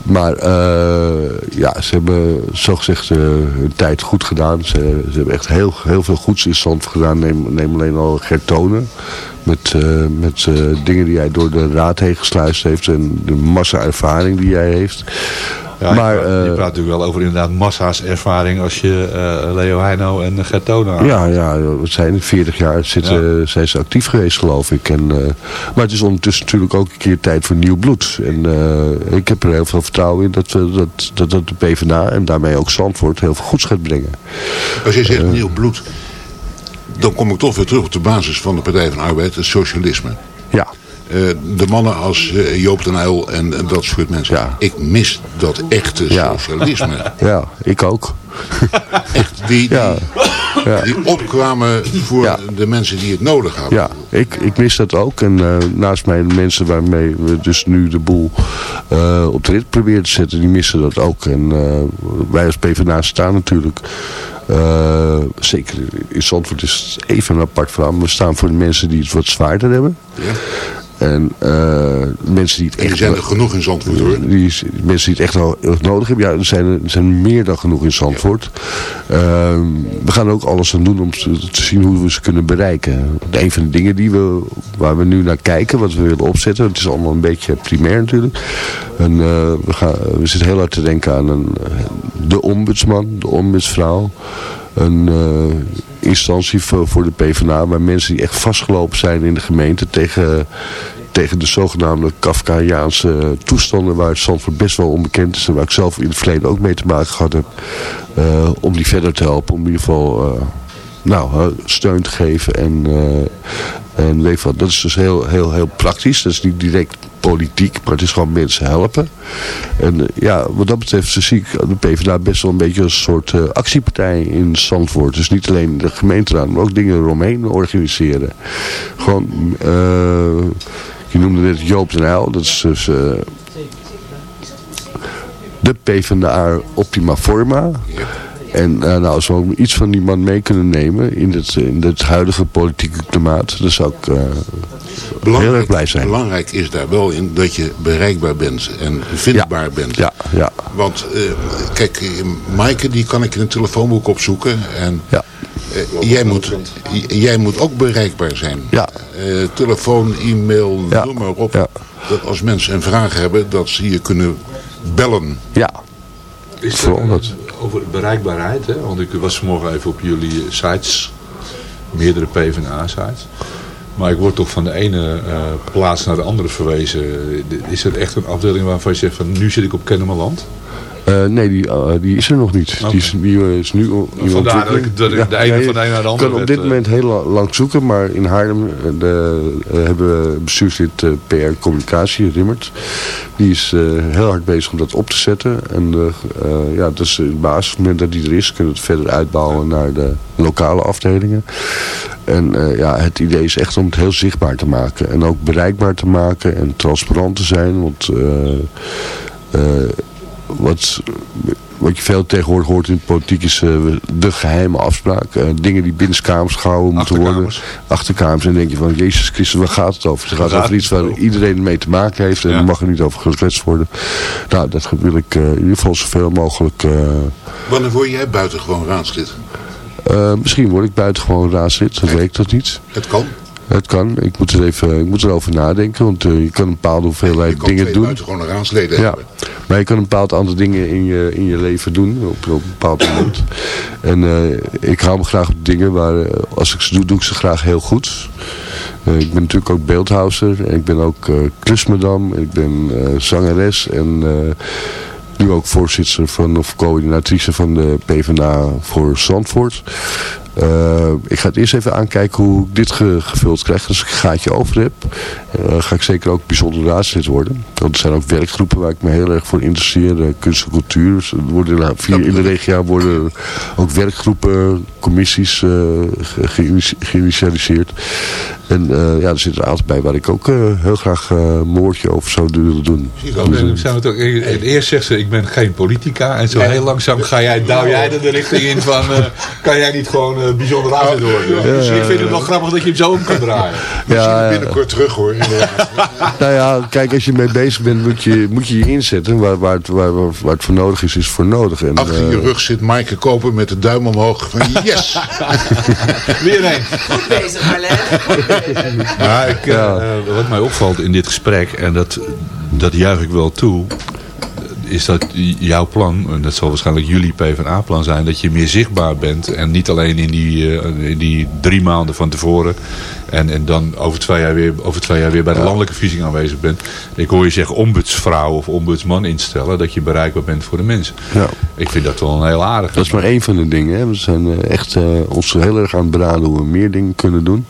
Maar uh, ja, ze hebben zogezegd uh, hun tijd goed gedaan. Ze, ze, hebben echt heel, heel veel goeds in stand gedaan. Neem, neem alleen al Gert Tonen. Met, uh, met dingen die hij door de raad heen gesluist heeft. En de massa ervaring die hij heeft. Ja, maar, je, praat, je, praat, natuurlijk wel over inderdaad massa's ervaring als je uh, Leo Heino en Gert Tonen Ja, ja, we zijn 40 jaar zitten, ja. zijn ze actief geweest geloof ik. En, uh, maar het is ondertussen natuurlijk ook een keer tijd voor nieuw bloed. En uh, ik heb er heel veel vertrouwen in dat, we, dat, dat, dat de PvdA en daarmee ook Zandvoort heel veel goeds gaat brengen. Als je zegt nieuw bloed, dan kom ik toch weer terug op de basis van de Partij van de Arbeid, het socialisme. Ja. Uh, de mannen als uh, Joop den Uyl en, en, dat soort mensen. Ja. Ik mis dat echte ja. socialisme. Ja, ik ook. Echt, die, die, ja. die opkwamen voor de mensen die het nodig hadden. Ja, ik, ik mis dat ook. En uh, naast mij de mensen waarmee we dus nu de boel op de rit proberen te zetten, die missen dat ook. En wij als PvdA staan natuurlijk... Uh, zeker in Zandvoort is het even een apart verhaal. We staan voor de mensen die het wat zwaarder hebben. Ja. En eh, mensen die het En er echt... zijn er genoeg in Zandvoort hoor. Die, mensen die het echt nodig hebben. Ja, er zijn, er zijn meer dan genoeg in Zandvoort. Ehm, we gaan ook alles aan doen om te, te zien hoe we ze kunnen bereiken. Een van de dingen die we, waar we nu naar kijken, wat we willen opzetten. Het is allemaal een beetje primair natuurlijk. En, eh, we, gaan, we zitten heel hard te denken aan een, eh, de ombudsman, de ombudsvrouw. Een instantie voor, voor de PvdA waar mensen die echt vastgelopen zijn in de gemeente tegen tegen de zogenaamde Kafkaiaanse toestanden waar het Zandvoort best wel onbekend is en waar ik zelf in het verleden ook mee te maken gehad heb, eh, om die verder te helpen, om in ieder geval eh, nou, eh, steun te geven en, eh, en weet dat is dus heel, heel, heel praktisch, dat is niet direct politiek, maar het is gewoon mensen helpen. En eh, ja, wat dat betreft zie ik de PvdA best wel een beetje een soort eh, actiepartij in Zandvoort. Dus niet alleen de gemeenteraad, maar ook dingen eromheen organiseren. Gewoon, eh, je noemde net Joop den Uyl, dat is dus... de PvdA Optima Forma. En eh, nou, als we ook iets van die man mee kunnen nemen in het, in het huidige politieke klimaat, dan zou ik eh, heel erg blij zijn. Belangrijk is daar wel in dat je bereikbaar bent en vindbaar bent. Ja, ja. Want eh, kijk, eh, Maaike die kan ik in een telefoonboek opzoeken. En Ja. eh, jij, moet, jij moet ook bereikbaar zijn. Ja. Eh, telefoon, e-mail, Ja. noem maar op. Ja. Dat als mensen een vraag hebben, dat ze je kunnen bellen. Ja, Is dat. Eh, over bereikbaarheid, hè? want ik was vanmorgen even op jullie eh, sites, meerdere PvdA-sites. Maar ik word toch van de ene eh, plaats naar de andere verwezen. Is er echt een afdeling waarvan je zegt van nu zit ik op Kennemerland? Eh, nee, die, eh, die is er nog niet. Die, is, die eh, is nu Vandaar dat ik- dat ik de ene van de ene naar de andere kan op dit moment heel la- lang zoeken, maar in Haarlem de, hebben we bestuurslid PR Communicatie, Rimmert. Die is heel hard bezig om dat op te zetten. En ja, dus de basis, op het moment dat die er is, kunnen we het verder uitbouwen naar de lokale afdelingen. En ja, het idee is echt om het heel zichtbaar te maken. En ook bereikbaar te maken en transparant te zijn. Want wat, wat je veel tegenwoordig hoort in de politiek is eh, de geheime afspraak. Eh, dingen die binnenskamers gehouden moeten worden. Achterkamers. En dan denk je van, Jezus Christus, waar gaat het over? Het gaat over iets waar iedereen mee te maken heeft. En Ja. er mag er niet over gekletst worden. Nou, dat wil ik eh, in ieder geval zoveel mogelijk... Wanneer word jij buitengewoon raadslid? misschien word ik buitengewoon raadslid, dat weet ik dat niet. Het kan. Het kan. Ik moet, er even, ik moet erover nadenken, want eh, je kan een bepaalde hoeveelheid Je dingen doen. buitengewone raadsleden Ja, hebben. maar je kan een bepaald aantal dingen in je, in je leven doen op, op een bepaald moment. En eh, ik hou me graag op dingen waar, eh, als ik ze doe, doe ik ze graag heel goed. Ik ben natuurlijk ook beeldhouwer en ik ben ook klusmadam, en ik ben zangeres en nu ook voorzitter van, of coördinatrice van de PvdA voor Zandvoort. Eh, ik ga het eerst even aankijken hoe ik dit ge- gevuld krijg. Als ik een gaatje over heb, eh, ga ik zeker ook bijzonder raadslid worden. Want er zijn ook werkgroepen waar ik me heel erg voor interesseer. eh, kunst en cultuur. Dus er worden, nou, vier, in de regio worden ook werkgroepen, commissies geïnitialiseerd. En ja, er zit een aantal bij waar ik ook heel graag een moordje over zou willen doen. Dus, zijn het ook, eerst zegt ze, ik ben geen politica. En zo heel langzaam ga jij, douw jij er de richting in van, kan jij niet gewoon eh, bijzonder raadslid worden? Dus ik vind het wel grappig dat je hem zo om kan draaien. We zien ja, het ja. binnenkort terug hoor. Nou ja, kijk, als je mee bezig bent, moet je moet je, je inzetten. Waar, waar, het, waar, waar het voor nodig is, is voor nodig. En, Achter je eh, rug zit Maaike Koper met de duim omhoog van yes. Weer een. Goed bezig, Marlene. Ja, ik, eh, Ja. wat mij opvalt in dit gesprek, en dat, dat juich ik wel toe, is dat jouw plan, en dat zal waarschijnlijk jullie PvdA-plan zijn, dat je meer zichtbaar bent en niet alleen in die, eh, in die drie maanden van tevoren en, en dan over twee, jaar weer, over twee jaar weer bij de landelijke verkiezing aanwezig bent. Ik hoor je zeggen ombudsvrouw of ombudsman instellen, dat je bereikbaar bent voor de mensen. ja. Ik vind dat wel een heel aardig. Dat is maar één van de dingen. Hè. We zijn eh, echt eh, ons heel erg aan het beraden hoe we meer dingen kunnen doen.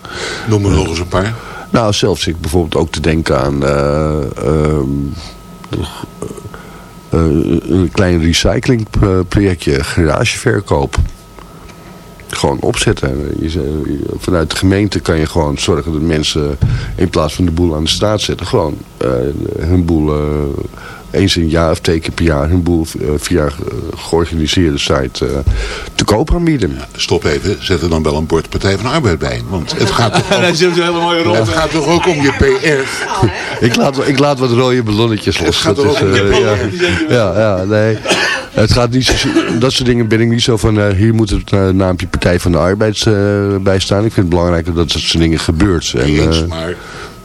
Noem er nog eens een paar. Nou, zelfs ik bijvoorbeeld ook te denken aan eh, ehm, eh, een klein recyclingprojectje, garageverkoop. Gewoon opzetten. Vanuit de gemeente kan je gewoon zorgen dat mensen in plaats van de boel aan de straat zetten, gewoon eh, hun boel eh, eens in een jaar of twee keer per jaar hun boel eh, via eh, georganiseerde site eh, te goedkoper aanbieden. Stop even, zet er dan wel een bord Partij van de Arbeid bij. Want het gaat toch ook, Dat is een hele mooie rol. het gaat toch ook om je PR. Ik laat, ik laat wat rode ballonnetjes los. gaat Dat is, ook om je ja, ja, ja, nee. Het gaat niet zo, dat soort dingen ben ik niet zo van, hier moet het uh, naampje Partij van de Arbeid bij staan. Ik vind het belangrijker dat dat soort dingen gebeurt. En, Eens, maar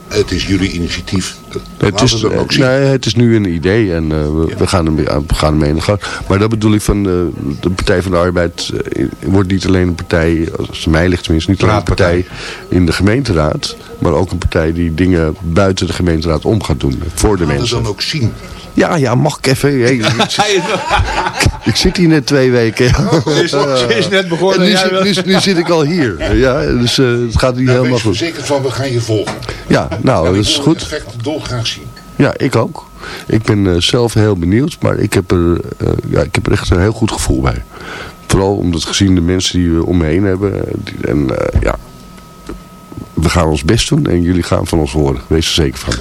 het is jullie initiatief. Het is, dat ook zien. nee, het is nu een idee en eh, we, we gaan ermee, we gaan ermee de gang. Maar dat bedoel ik van, eh, de Partij van de Arbeid eh, wordt niet alleen een partij, als het mij ligt tenminste, niet alleen een partij in de gemeenteraad. Maar ook een partij die dingen buiten de gemeenteraad om gaat doen. Voor de mensen. dan ook zien. Ja, ja, mag ik even? Hey, ik, zit, ik zit hier net twee weken. Ze is, ze is net En begonnen. nu, zit, wel- nu, nu zit ik al hier. Ja, dus het gaat niet Daar helemaal goed. verzekerd van, we gaan je volgen. Ja, nou, En dat is goed. Dolgraag zien. Ja, ik ook. Ik ben eh, zelf heel benieuwd, maar ik heb, er, eh, ja, ik heb er echt een heel goed gevoel bij. Vooral omdat gezien de mensen die we om me heen hebben. eh, die- en eh, ja, we gaan ons best doen en jullie gaan van ons horen. Wees er zeker van.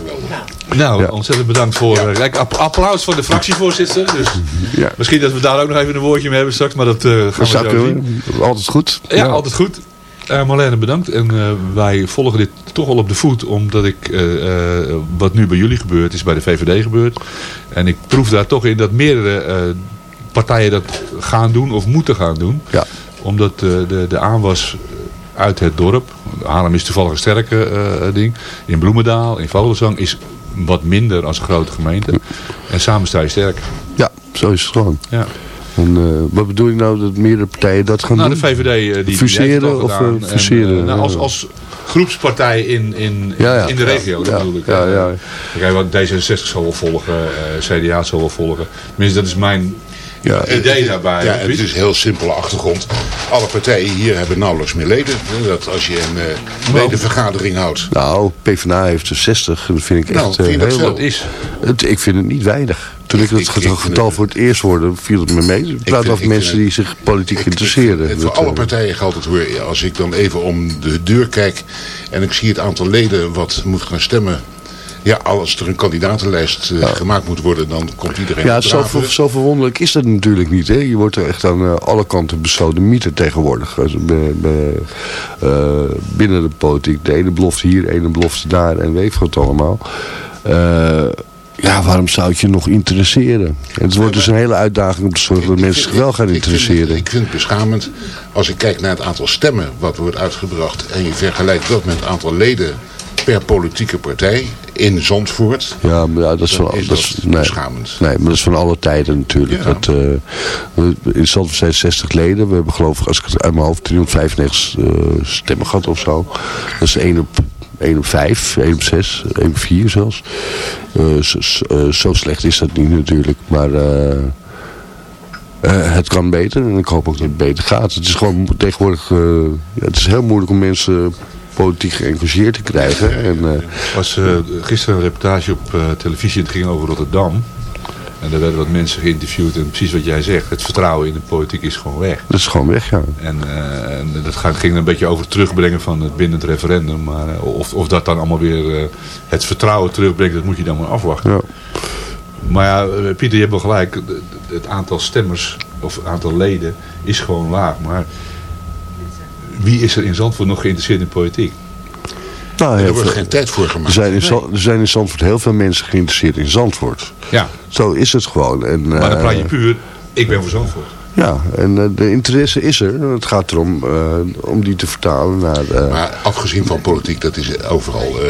Nou, Ja. ontzettend bedankt voor... eh, kijk, app- applaus voor de fractievoorzitter. Dus Ja. misschien dat we daar ook nog even een woordje mee hebben straks. Maar dat eh, gaan we Dat zou zo. Altijd goed. Ja, altijd goed. Eh Marlene, bedankt. En eh, wij volgen dit toch wel op de voet. Omdat ik, eh, wat nu bij jullie gebeurt, is bij de VVD gebeurd. En ik proef daar toch in dat meerdere partijen dat gaan doen of moeten gaan doen. Ja. Omdat de, de aanwas uit het dorp, Haarlem is toevallig een sterke ding. In Bloemendaal, in Vogelzang is wat minder als een grote gemeente. En samen sta je sterk. Ja, zo is het gewoon. Ja. En, eh, wat bedoel je nou dat meerdere partijen dat gaan Nou, de doen? VVD eh, die die Fuseren of, En, fuseren, nou, als, als groepspartij in, in, Ja, ja. in de regio, Ja, dat bedoel ik. ja, Eh, ja. Kijk, wat D66 zal wel volgen, eh, CDA zal wel volgen. Tenminste, dat is mijn Ja, idee daarbij. Ja, het is heel simpele achtergrond. Alle partijen hier hebben nauwelijks meer leden. Dat als je een eh, ledenvergadering houdt. Nou, PvdA heeft er 60. En dat vind ik Nou, echt vind je eh, dat heel... veel? Dat is. Het, ik vind het niet weinig. Toen ik, Ik- het ik- ik vind getal voor het eerst hoorde, viel het me mee. Ik praat vind- over mensen vind die zich politiek ik- voor Dat, alle eh, partijen geldt het hoor. Als ik dan even om de deur kijk en ik zie het aantal leden wat moet gaan stemmen. Ja, als er een kandidatenlijst eh, gemaakt moet worden, dan komt iedereen ja, zo, ver- zo verwonderlijk is dat natuurlijk niet. Hè? Je wordt er echt aan eh, alle kanten besodemieter tegenwoordig. Als, bij- bij, eh, binnen de politiek. De ene belofte hier, de ene belofte daar en weet wat allemaal. Ja, waarom zou het je nog interesseren? En het wordt dus een hele uitdaging om te zorgen dat mensen zich wel gaan interesseren. Ik vind het beschamend als ik kijk naar het aantal stemmen wat wordt uitgebracht. En je vergelijkt dat met het aantal leden per politieke partij in Zandvoort. Ja, maar ja, dat is van, is dat dat nee, beschamend. Nee, maar dat is van alle tijden natuurlijk. Ja. Dat, eh, in Zandvoort zijn 60 leden. We hebben geloof ik, als ik het uit mijn hoofd, 395 eh, stemmen gehad of zo. Dat is 1 op, 1 op 5, 1 op 6, 1 op 4 zelfs. Eh, zo, slecht is dat niet natuurlijk. Maar het kan beter en ik hoop ook dat het beter gaat. Het is gewoon tegenwoordig, ja, het is heel moeilijk om mensen politiek geëngageerd te krijgen. En, eh, was eh, gisteren een reportage op eh, televisie. Het ging over Rotterdam. En daar werden wat mensen geïnterviewd. En precies wat jij zegt. Het vertrouwen in de politiek is gewoon weg. dat is gewoon weg, ja. En, en dat ging een beetje over het terugbrengen van het bindend referendum. Maar of, of dat dan allemaal weer het vertrouwen terugbrengt, dat moet je dan maar afwachten. ja. Maar ja, Pieter, je hebt wel gelijk. Het- Het aantal stemmers, of het aantal leden, is gewoon laag. Maar wie is er in Zandvoort nog geïnteresseerd in politiek? Nou, Er wordt geen tijd voor Er gemaakt. zijn, in, er zijn in Zandvoort heel veel mensen geïnteresseerd in Zandvoort. Ja, Zo is het gewoon. En, maar dan eh, praat je puur, ik ben voor Zandvoort. Ja, en eh, de interesse is er. Het gaat erom eh, om die te vertalen naar... eh, Maar afgezien van politiek, dat is overal. eh,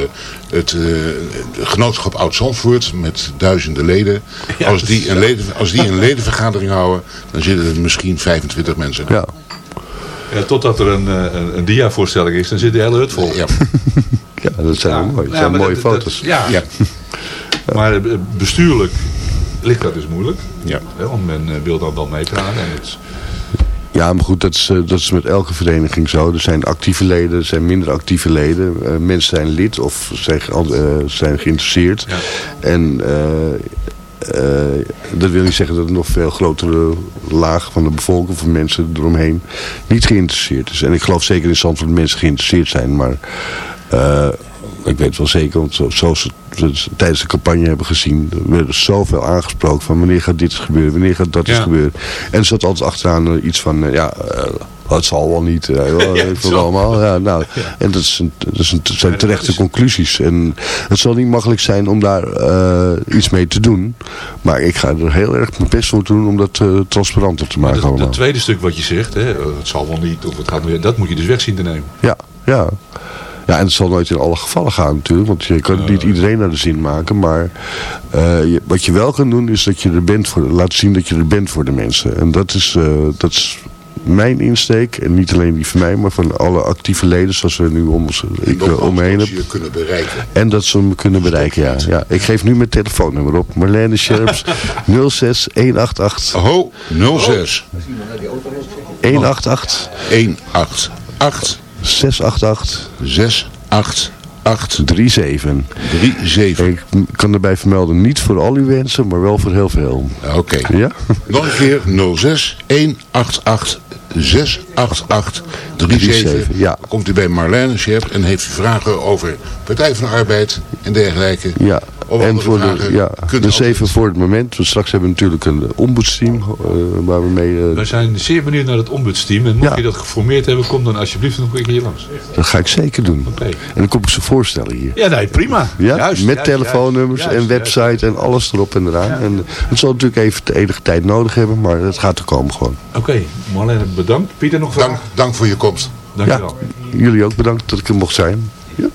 het eh, genootschap Oud-Zandvoort met duizenden leden. als, die een leden. als die een ledenvergadering houden, dan zitten er misschien 25 mensen. ja. Ja, totdat er een, eh, een, een dia-voorstelling is, dan zit de hele hut vol. Ja. ja, dat zijn mooi. Dat zijn mooie dat- foto's. ja. Ja. maar eh, bestuurlijk ligt dat dus moeilijk. Ja. Want men eh, wil dan wel meepraten. En het, Ja, maar goed, dat is, eh, dat is met elke vereniging zo. Er zijn actieve leden, er zijn minder actieve leden. Eh, mensen zijn lid of zijn, eh, zijn geïnteresseerd. Ja. En eh, eh, dat wil niet zeggen dat er nog veel grotere laag van de bevolking, van mensen eromheen, niet geïnteresseerd is. En ik geloof zeker in Zandvoort mensen geïnteresseerd zijn, maar... ik weet het wel zeker, want zo, zoals we het tijdens de campagne hebben gezien, er werden zoveel aangesproken van wanneer gaat dit gebeuren, wanneer gaat dat Ja. eens gebeuren. En er zat altijd achteraan eh, iets van, eh, ja, eh, het zal wel niet, uh, Ja, het allemaal. Ja, nou, En dat, is een, dat, is een, dat zijn terechte conclusies. En het zal niet makkelijk zijn om daar iets mee te doen. Maar ik ga er heel erg mijn best voor doen om dat transparanter te maken dat tweede stuk wat je zegt, hè, het zal wel niet of het gaat weer, dat moet je dus weg zien te nemen. Ja, ja. Ja, en het zal nooit in alle gevallen gaan natuurlijk, want je kan niet iedereen naar de zin maken. Maar eh, je- wat je wel kan doen is dat je er bent voor, laat zien dat je er bent voor de mensen. En dat is, eh, dat is mijn insteek, en niet alleen die van mij, maar van alle actieve leden zoals we nu om, ons, ik, eh, om me heen heb. je kunnen bereiken. En dat ze me kunnen bereiken, ja. ja. Ik geef nu mijn telefoonnummer op. Marlene Scherps 06 188 Ho, 06 188 188 688 688 37. 37. Ik kan erbij vermelden, niet voor al uw wensen, maar wel voor heel veel. Oké. Ja? Nog een keer 06 188 688 37. ja. Dan komt u bij Marlene Scherp en heeft u vragen over Partij van de Arbeid en dergelijke. Ja, en voor de, ja, dus even voor het moment. Want straks hebben we natuurlijk een ombudsteam eh, waar we mee... eh, Wij zijn zeer benieuwd naar het ombudsteam. En mocht Ja. je dat geformeerd hebben, kom dan alsjeblieft nog een keer langs. dat ga ik zeker doen. Oké. En dan kom ik ze voorstellen hier. Ja, nee, prima. Ja, Juist, met juist, telefoonnummers juist, en juist, website en alles erop en eraan. En het zal natuurlijk even de enige tijd nodig hebben, maar het gaat er komen gewoon. Oké, Marlene bedankt. Pieter nog vragen? Dank, dank voor je komst. Ja, Dankjewel. jullie ook bedankt dat ik er mocht zijn. Ja.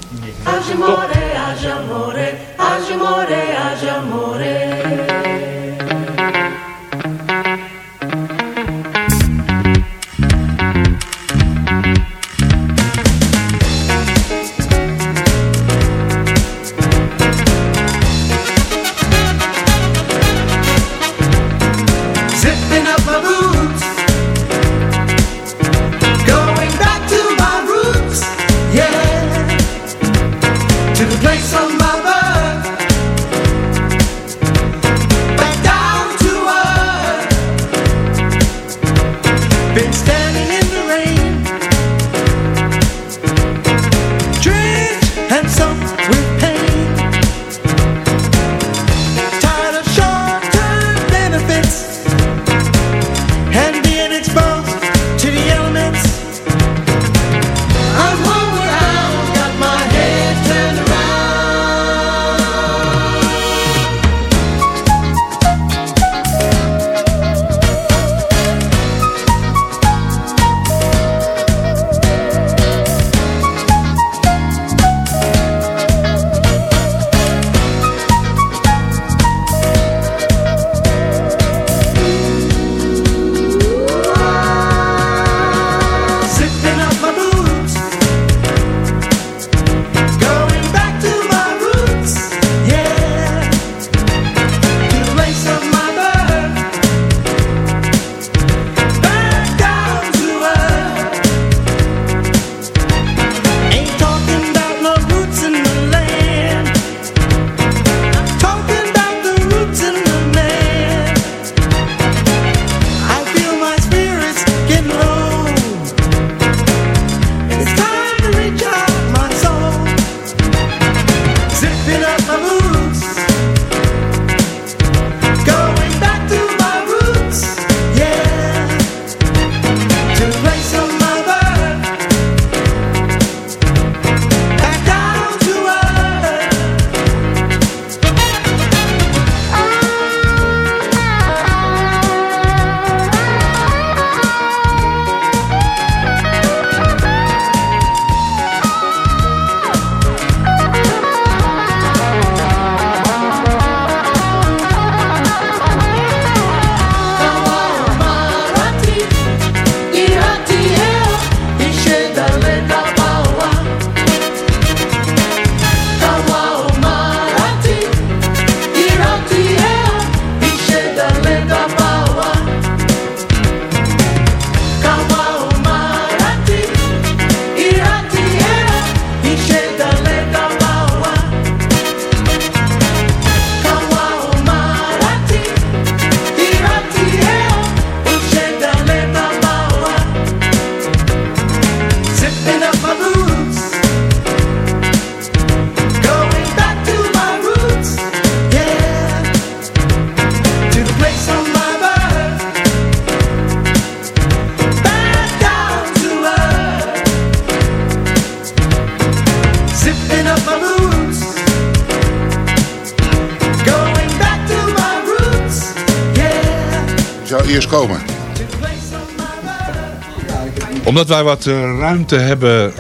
Omdat wij wat eh, ruimte hebben,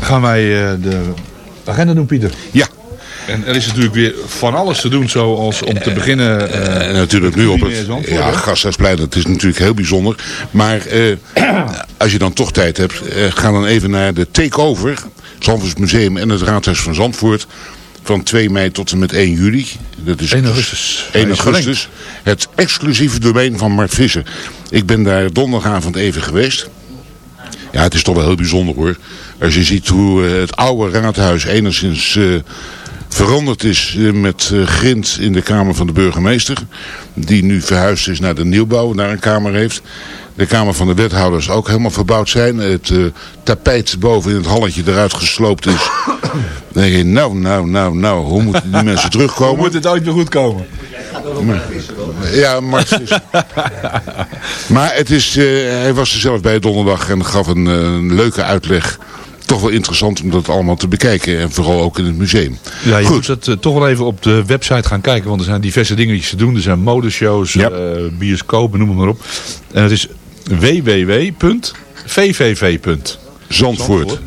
gaan wij eh, de agenda doen, Pieter. Ja. En er is natuurlijk weer van alles te doen, zoals om te beginnen... eh, En natuurlijk nu op het Zandvoort, ja? Gasthuisplein, dat is natuurlijk heel bijzonder. Maar als je dan toch tijd hebt, ga dan even naar de takeover. Zandvoorts Museum en het Raadhuis van Zandvoort. Van 2 mei tot en met 1 juli. Dat is 1 augustus. 1 Hij is augustus. Het exclusieve domein van Mart Visser. Ik ben daar donderdagavond even geweest. Ja, het is toch wel heel bijzonder hoor. Als je ziet hoe eh, het oude raadhuis enigszins eh, veranderd is eh, met grind in de kamer van de burgemeester. Die nu verhuisd is naar de nieuwbouw, naar een kamer heeft. De kamer van de wethouders ook helemaal verbouwd zijn. Het eh, tapijt boven in het halletje eruit gesloopt is. Dan denk je, nou, nou, nou, nou, hoe moeten die mensen terugkomen? Hoe moet het ooit weer goed komen? Ja, Mart Visser. maar het is, eh, hij was er zelf bij donderdag en gaf een, eh, een leuke uitleg. Toch wel interessant om dat allemaal te bekijken. En vooral ook in het museum. Ja, je Goed. moet dat toch wel even op de website gaan kijken, want er zijn diverse dingetjes te doen. Er zijn modeshows, Ja. eh, bioscopen, noem maar op. En het is www.vvv.zandvoort.nl. Zandvoort.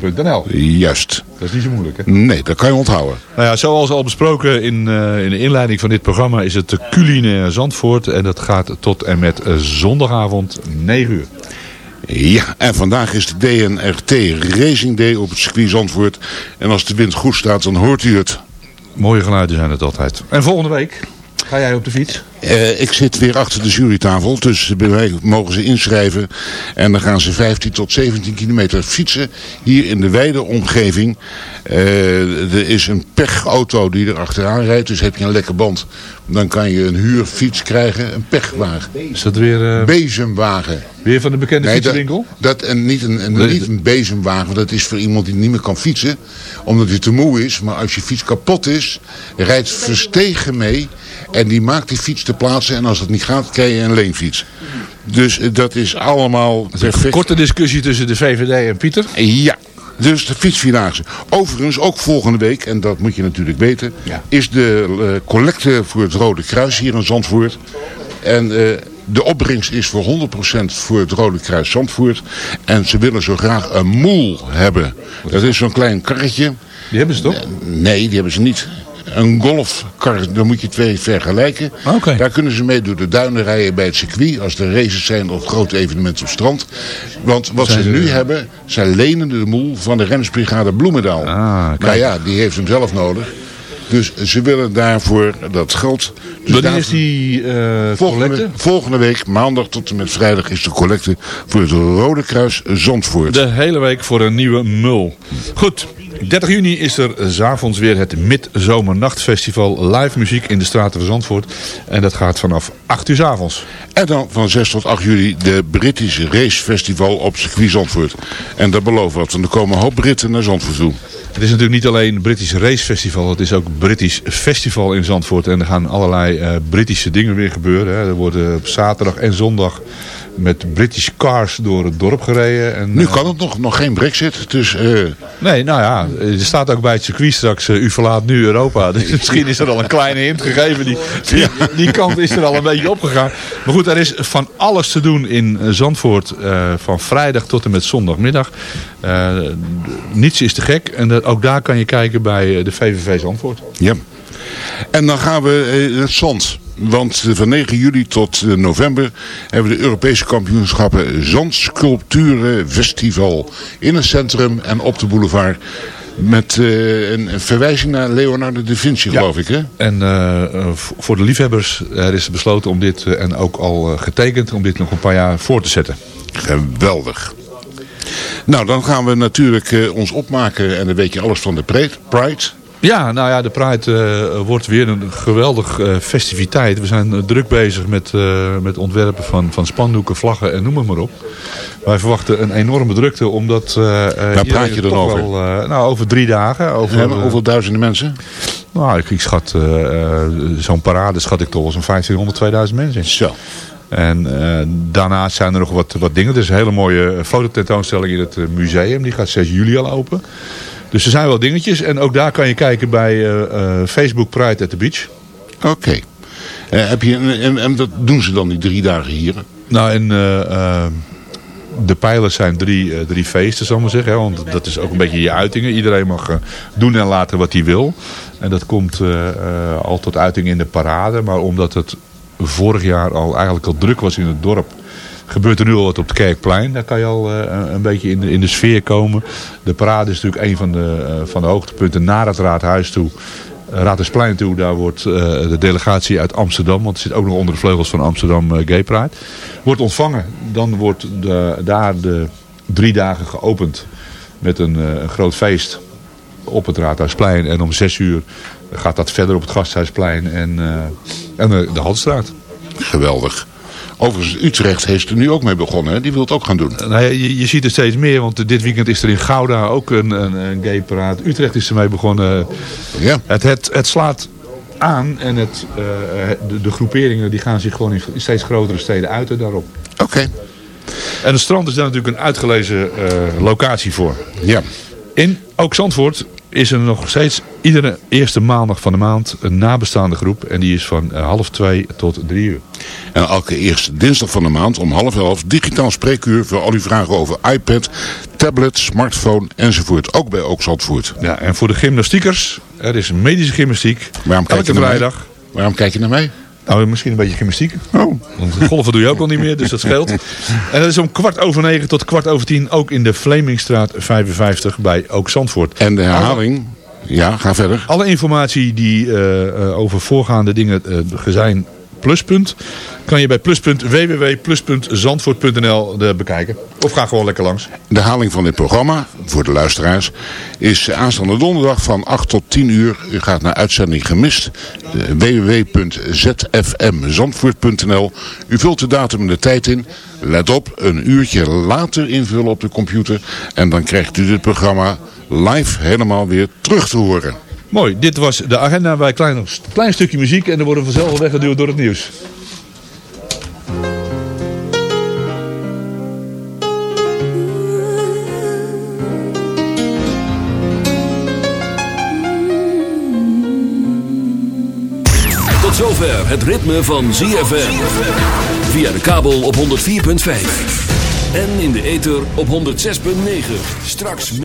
Juist. Dat is niet zo moeilijk, hè? Nee, dat kan je onthouden. Nou ja, zoals al besproken in, eh, in de inleiding van dit programma is het de culinair Zandvoort. En dat gaat tot en met eh, zondagavond 9 uur. Ja, en vandaag is de DNRT Racing Day op het circuit Zandvoort. En als de wind goed staat, dan hoort u het. Mooie geluiden zijn het altijd. En volgende week ga jij op de fiets? Eh, ik zit weer achter de jurytafel, dus bij mij mogen ze inschrijven. En dan gaan ze 15 tot 17 kilometer fietsen hier in de wijde omgeving. Eh, er is een pechauto die er achteraan rijdt, dus heb je een lekke band. Dan kan je een huurfiets krijgen, een pechwagen. Is dat weer, eh, Bezemwagen. weer van de bekende Nee, dat, en niet een, een, niet een bezemwagen, want dat is voor iemand die niet meer kan fietsen. Omdat hij te moe is. Maar als je fiets kapot is, rijdt Verstegen mee. En die maakt die fiets te plaatsen. En als dat niet gaat, krijg je een leenfiets. Dus dat is allemaal perfect. Korte discussie tussen de VVD en Pieter. Ja, dus de fietsvierdaagse. Overigens, ook volgende week, en dat moet je natuurlijk weten, is de eh, collecte voor het Rode Kruis hier in Zandvoort. En eh, de opbrengst is voor 100% voor het Rode Kruis Zandvoort. En ze willen zo graag een moel hebben. Dat is zo'n klein karretje. Die hebben ze toch? Nee, die hebben ze niet. Een golfkar, dan moet je twee vergelijken. Daar kunnen ze mee door de duinen rijden bij het circuit. Als er races zijn of grote evenementen op strand. Want wat Zijn ze nu hebben, zijn lenende de moel van de rennersbrigade Bloemendaal. Ah, kijk. nou ja, die heeft hem zelf nodig. Dus ze willen daarvoor dat geld. Dus Wanneer daarvoor- is die eh Volgende, collecte? volgende week, maandag tot en met vrijdag, is de collecte voor het Rode Kruis Zandvoort. De hele week voor een nieuwe mul. Goed, 30 juni is er 's avonds weer het Midzomernachtfestival. Live muziek in de straten van Zandvoort. En dat gaat vanaf 8 uur 's avonds. En dan van 6 tot 8 juli de Race Festival op circuit Zandvoort. En dat belooft wat, want er komen een hoop Britten naar Zandvoort toe. Het is natuurlijk niet alleen Britisch Race Festival. Het is ook Britisch Festival in Zandvoort. En er gaan allerlei eh, Britische dingen weer gebeuren. Hè. Er worden op zaterdag en zondag met British cars door het dorp gereden. En, Nu eh, kan het nog, nog geen brexit, dus eh, Nee, nou ja, er staat ook bij het circuit straks, eh, u verlaat nu Europa. Dus misschien is er al een kleine hint gegeven. Die, die, die kant is er al een beetje opgegaan. Maar goed, er is van alles te doen in Zandvoort. van vrijdag tot en met zondagmiddag. Niets is te gek. En dat- ook daar kan je kijken bij de VVV Zandvoort. ja. En dan gaan we eh, het zand. Want eh, van 9 juli tot eh, november hebben we de Europese kampioenschappen Zandsculpturen Festival. In het centrum en op de boulevard. Met een, verwijzing naar Leonardo da Vinci, Ja. geloof ik. Hè? En voor de liefhebbers er is besloten om dit, en ook al getekend, om dit nog een paar jaar voor te zetten. Geweldig. Nou, dan gaan we natuurlijk ons opmaken en dan weet je alles van de Pride. Ja, nou ja, de Pride eh, wordt weer een geweldig eh, festiviteit. We zijn eh, druk bezig met, eh, met ontwerpen van, van spandoeken, vlaggen en noem het maar op. Wij verwachten een enorme drukte, omdat... Waar iedereen praat je dan over? Wel, nou, over drie dagen. Over, hoeveel duizenden mensen? nou, ik, ik schat, zo'n parade schat ik toch wel zo'n 1500, 2000 mensen in. Zo. En daarnaast zijn er nog wat, wat dingen. Er is een hele mooie fototentoonstelling in het museum. Die gaat 6 juli al open. Dus er zijn wel dingetjes. En ook daar kan je kijken bij eh, eh, Facebook Pride at the Beach. Oké. Eh, heb je, en, en dat doen ze dan die drie dagen hier? Nou, en de pijlers zijn drie, drie feesten, zal ik maar zeggen. Hè, want dat is ook een beetje je uitingen. Iedereen mag doen en laten wat hij wil. En dat komt al tot uiting in de parade. Maar omdat het vorig jaar al eigenlijk al druk was in het dorp... gebeurt er nu al wat op het Kerkplein. Daar kan je al eh, een- beetje in de, in de sfeer komen. De parade is natuurlijk een van de, eh, van hoogtepunten naar het raadhuis toe. Eh, Raadhuisplein toe, daar wordt de delegatie uit Amsterdam, want het zit ook nog onder de vleugels van Amsterdam Gay Pride, wordt ontvangen. Dan wordt de, daar de drie dagen geopend met een, een groot feest op het Raadhuisplein. En om zes uur gaat dat verder op het Gasthuisplein en, en de, Haltestraat. Geweldig. Overigens, Utrecht heeft er nu ook mee begonnen. Hè? Die wil het ook gaan doen. Nou ja, je, je ziet het steeds meer, want dit weekend is er in Gouda ook een, een, een gay parade. Utrecht is ermee begonnen. Ja. Het, het, het slaat aan en het, eh, de, de groeperingen die gaan zich gewoon in steeds grotere steden uiten daarop. Oké. En het strand is daar natuurlijk een uitgelezen eh, locatie voor. Ja. In ook Zandvoort is er nog steeds iedere eerste maandag van de maand een nabestaande groep. En die is van eh, half twee tot drie uur. En elke eerste dinsdag van de maand om half elf digitaal spreekuur voor al uw vragen over iPad, tablet, smartphone enzovoort. Ook bij Ook Zandvoort. Ja, en voor de gymnastiekers, er is medische gymnastiek. Waarom kijk elke je vrijdag. Waarom kijk je naar mij? Nou, misschien een beetje gymnastiek. Oh. Want golven doe je ook al niet meer, dus dat scheelt. En dat is om kwart over negen tot kwart over tien ook in de Vlemingstraat 55 bij Ook Zandvoort. En de herhaling, ja, ga verder. Alle informatie die eh, eh, over voorgaande dingen eh gezijn pluspunt, kan je bij pluspunt www.plus.zandvoort.nl de bekijken. Of ga gewoon lekker langs. De herhaling van dit programma, voor de luisteraars, is aanstaande donderdag van 8 tot 10 uur. U gaat naar uitzending gemist. www.zfmzandvoort.nl U vult de datum en de tijd in. Let op, een uurtje later invullen op de computer. En dan krijgt u dit programma live helemaal weer terug te horen. Mooi, dit was de agenda bij een klein, klein stukje muziek en dan worden we vanzelf weggeduwd door het nieuws. Tot zover het ritme van ZFM. Via de kabel op 104.5. En in de ether op 106.9. Straks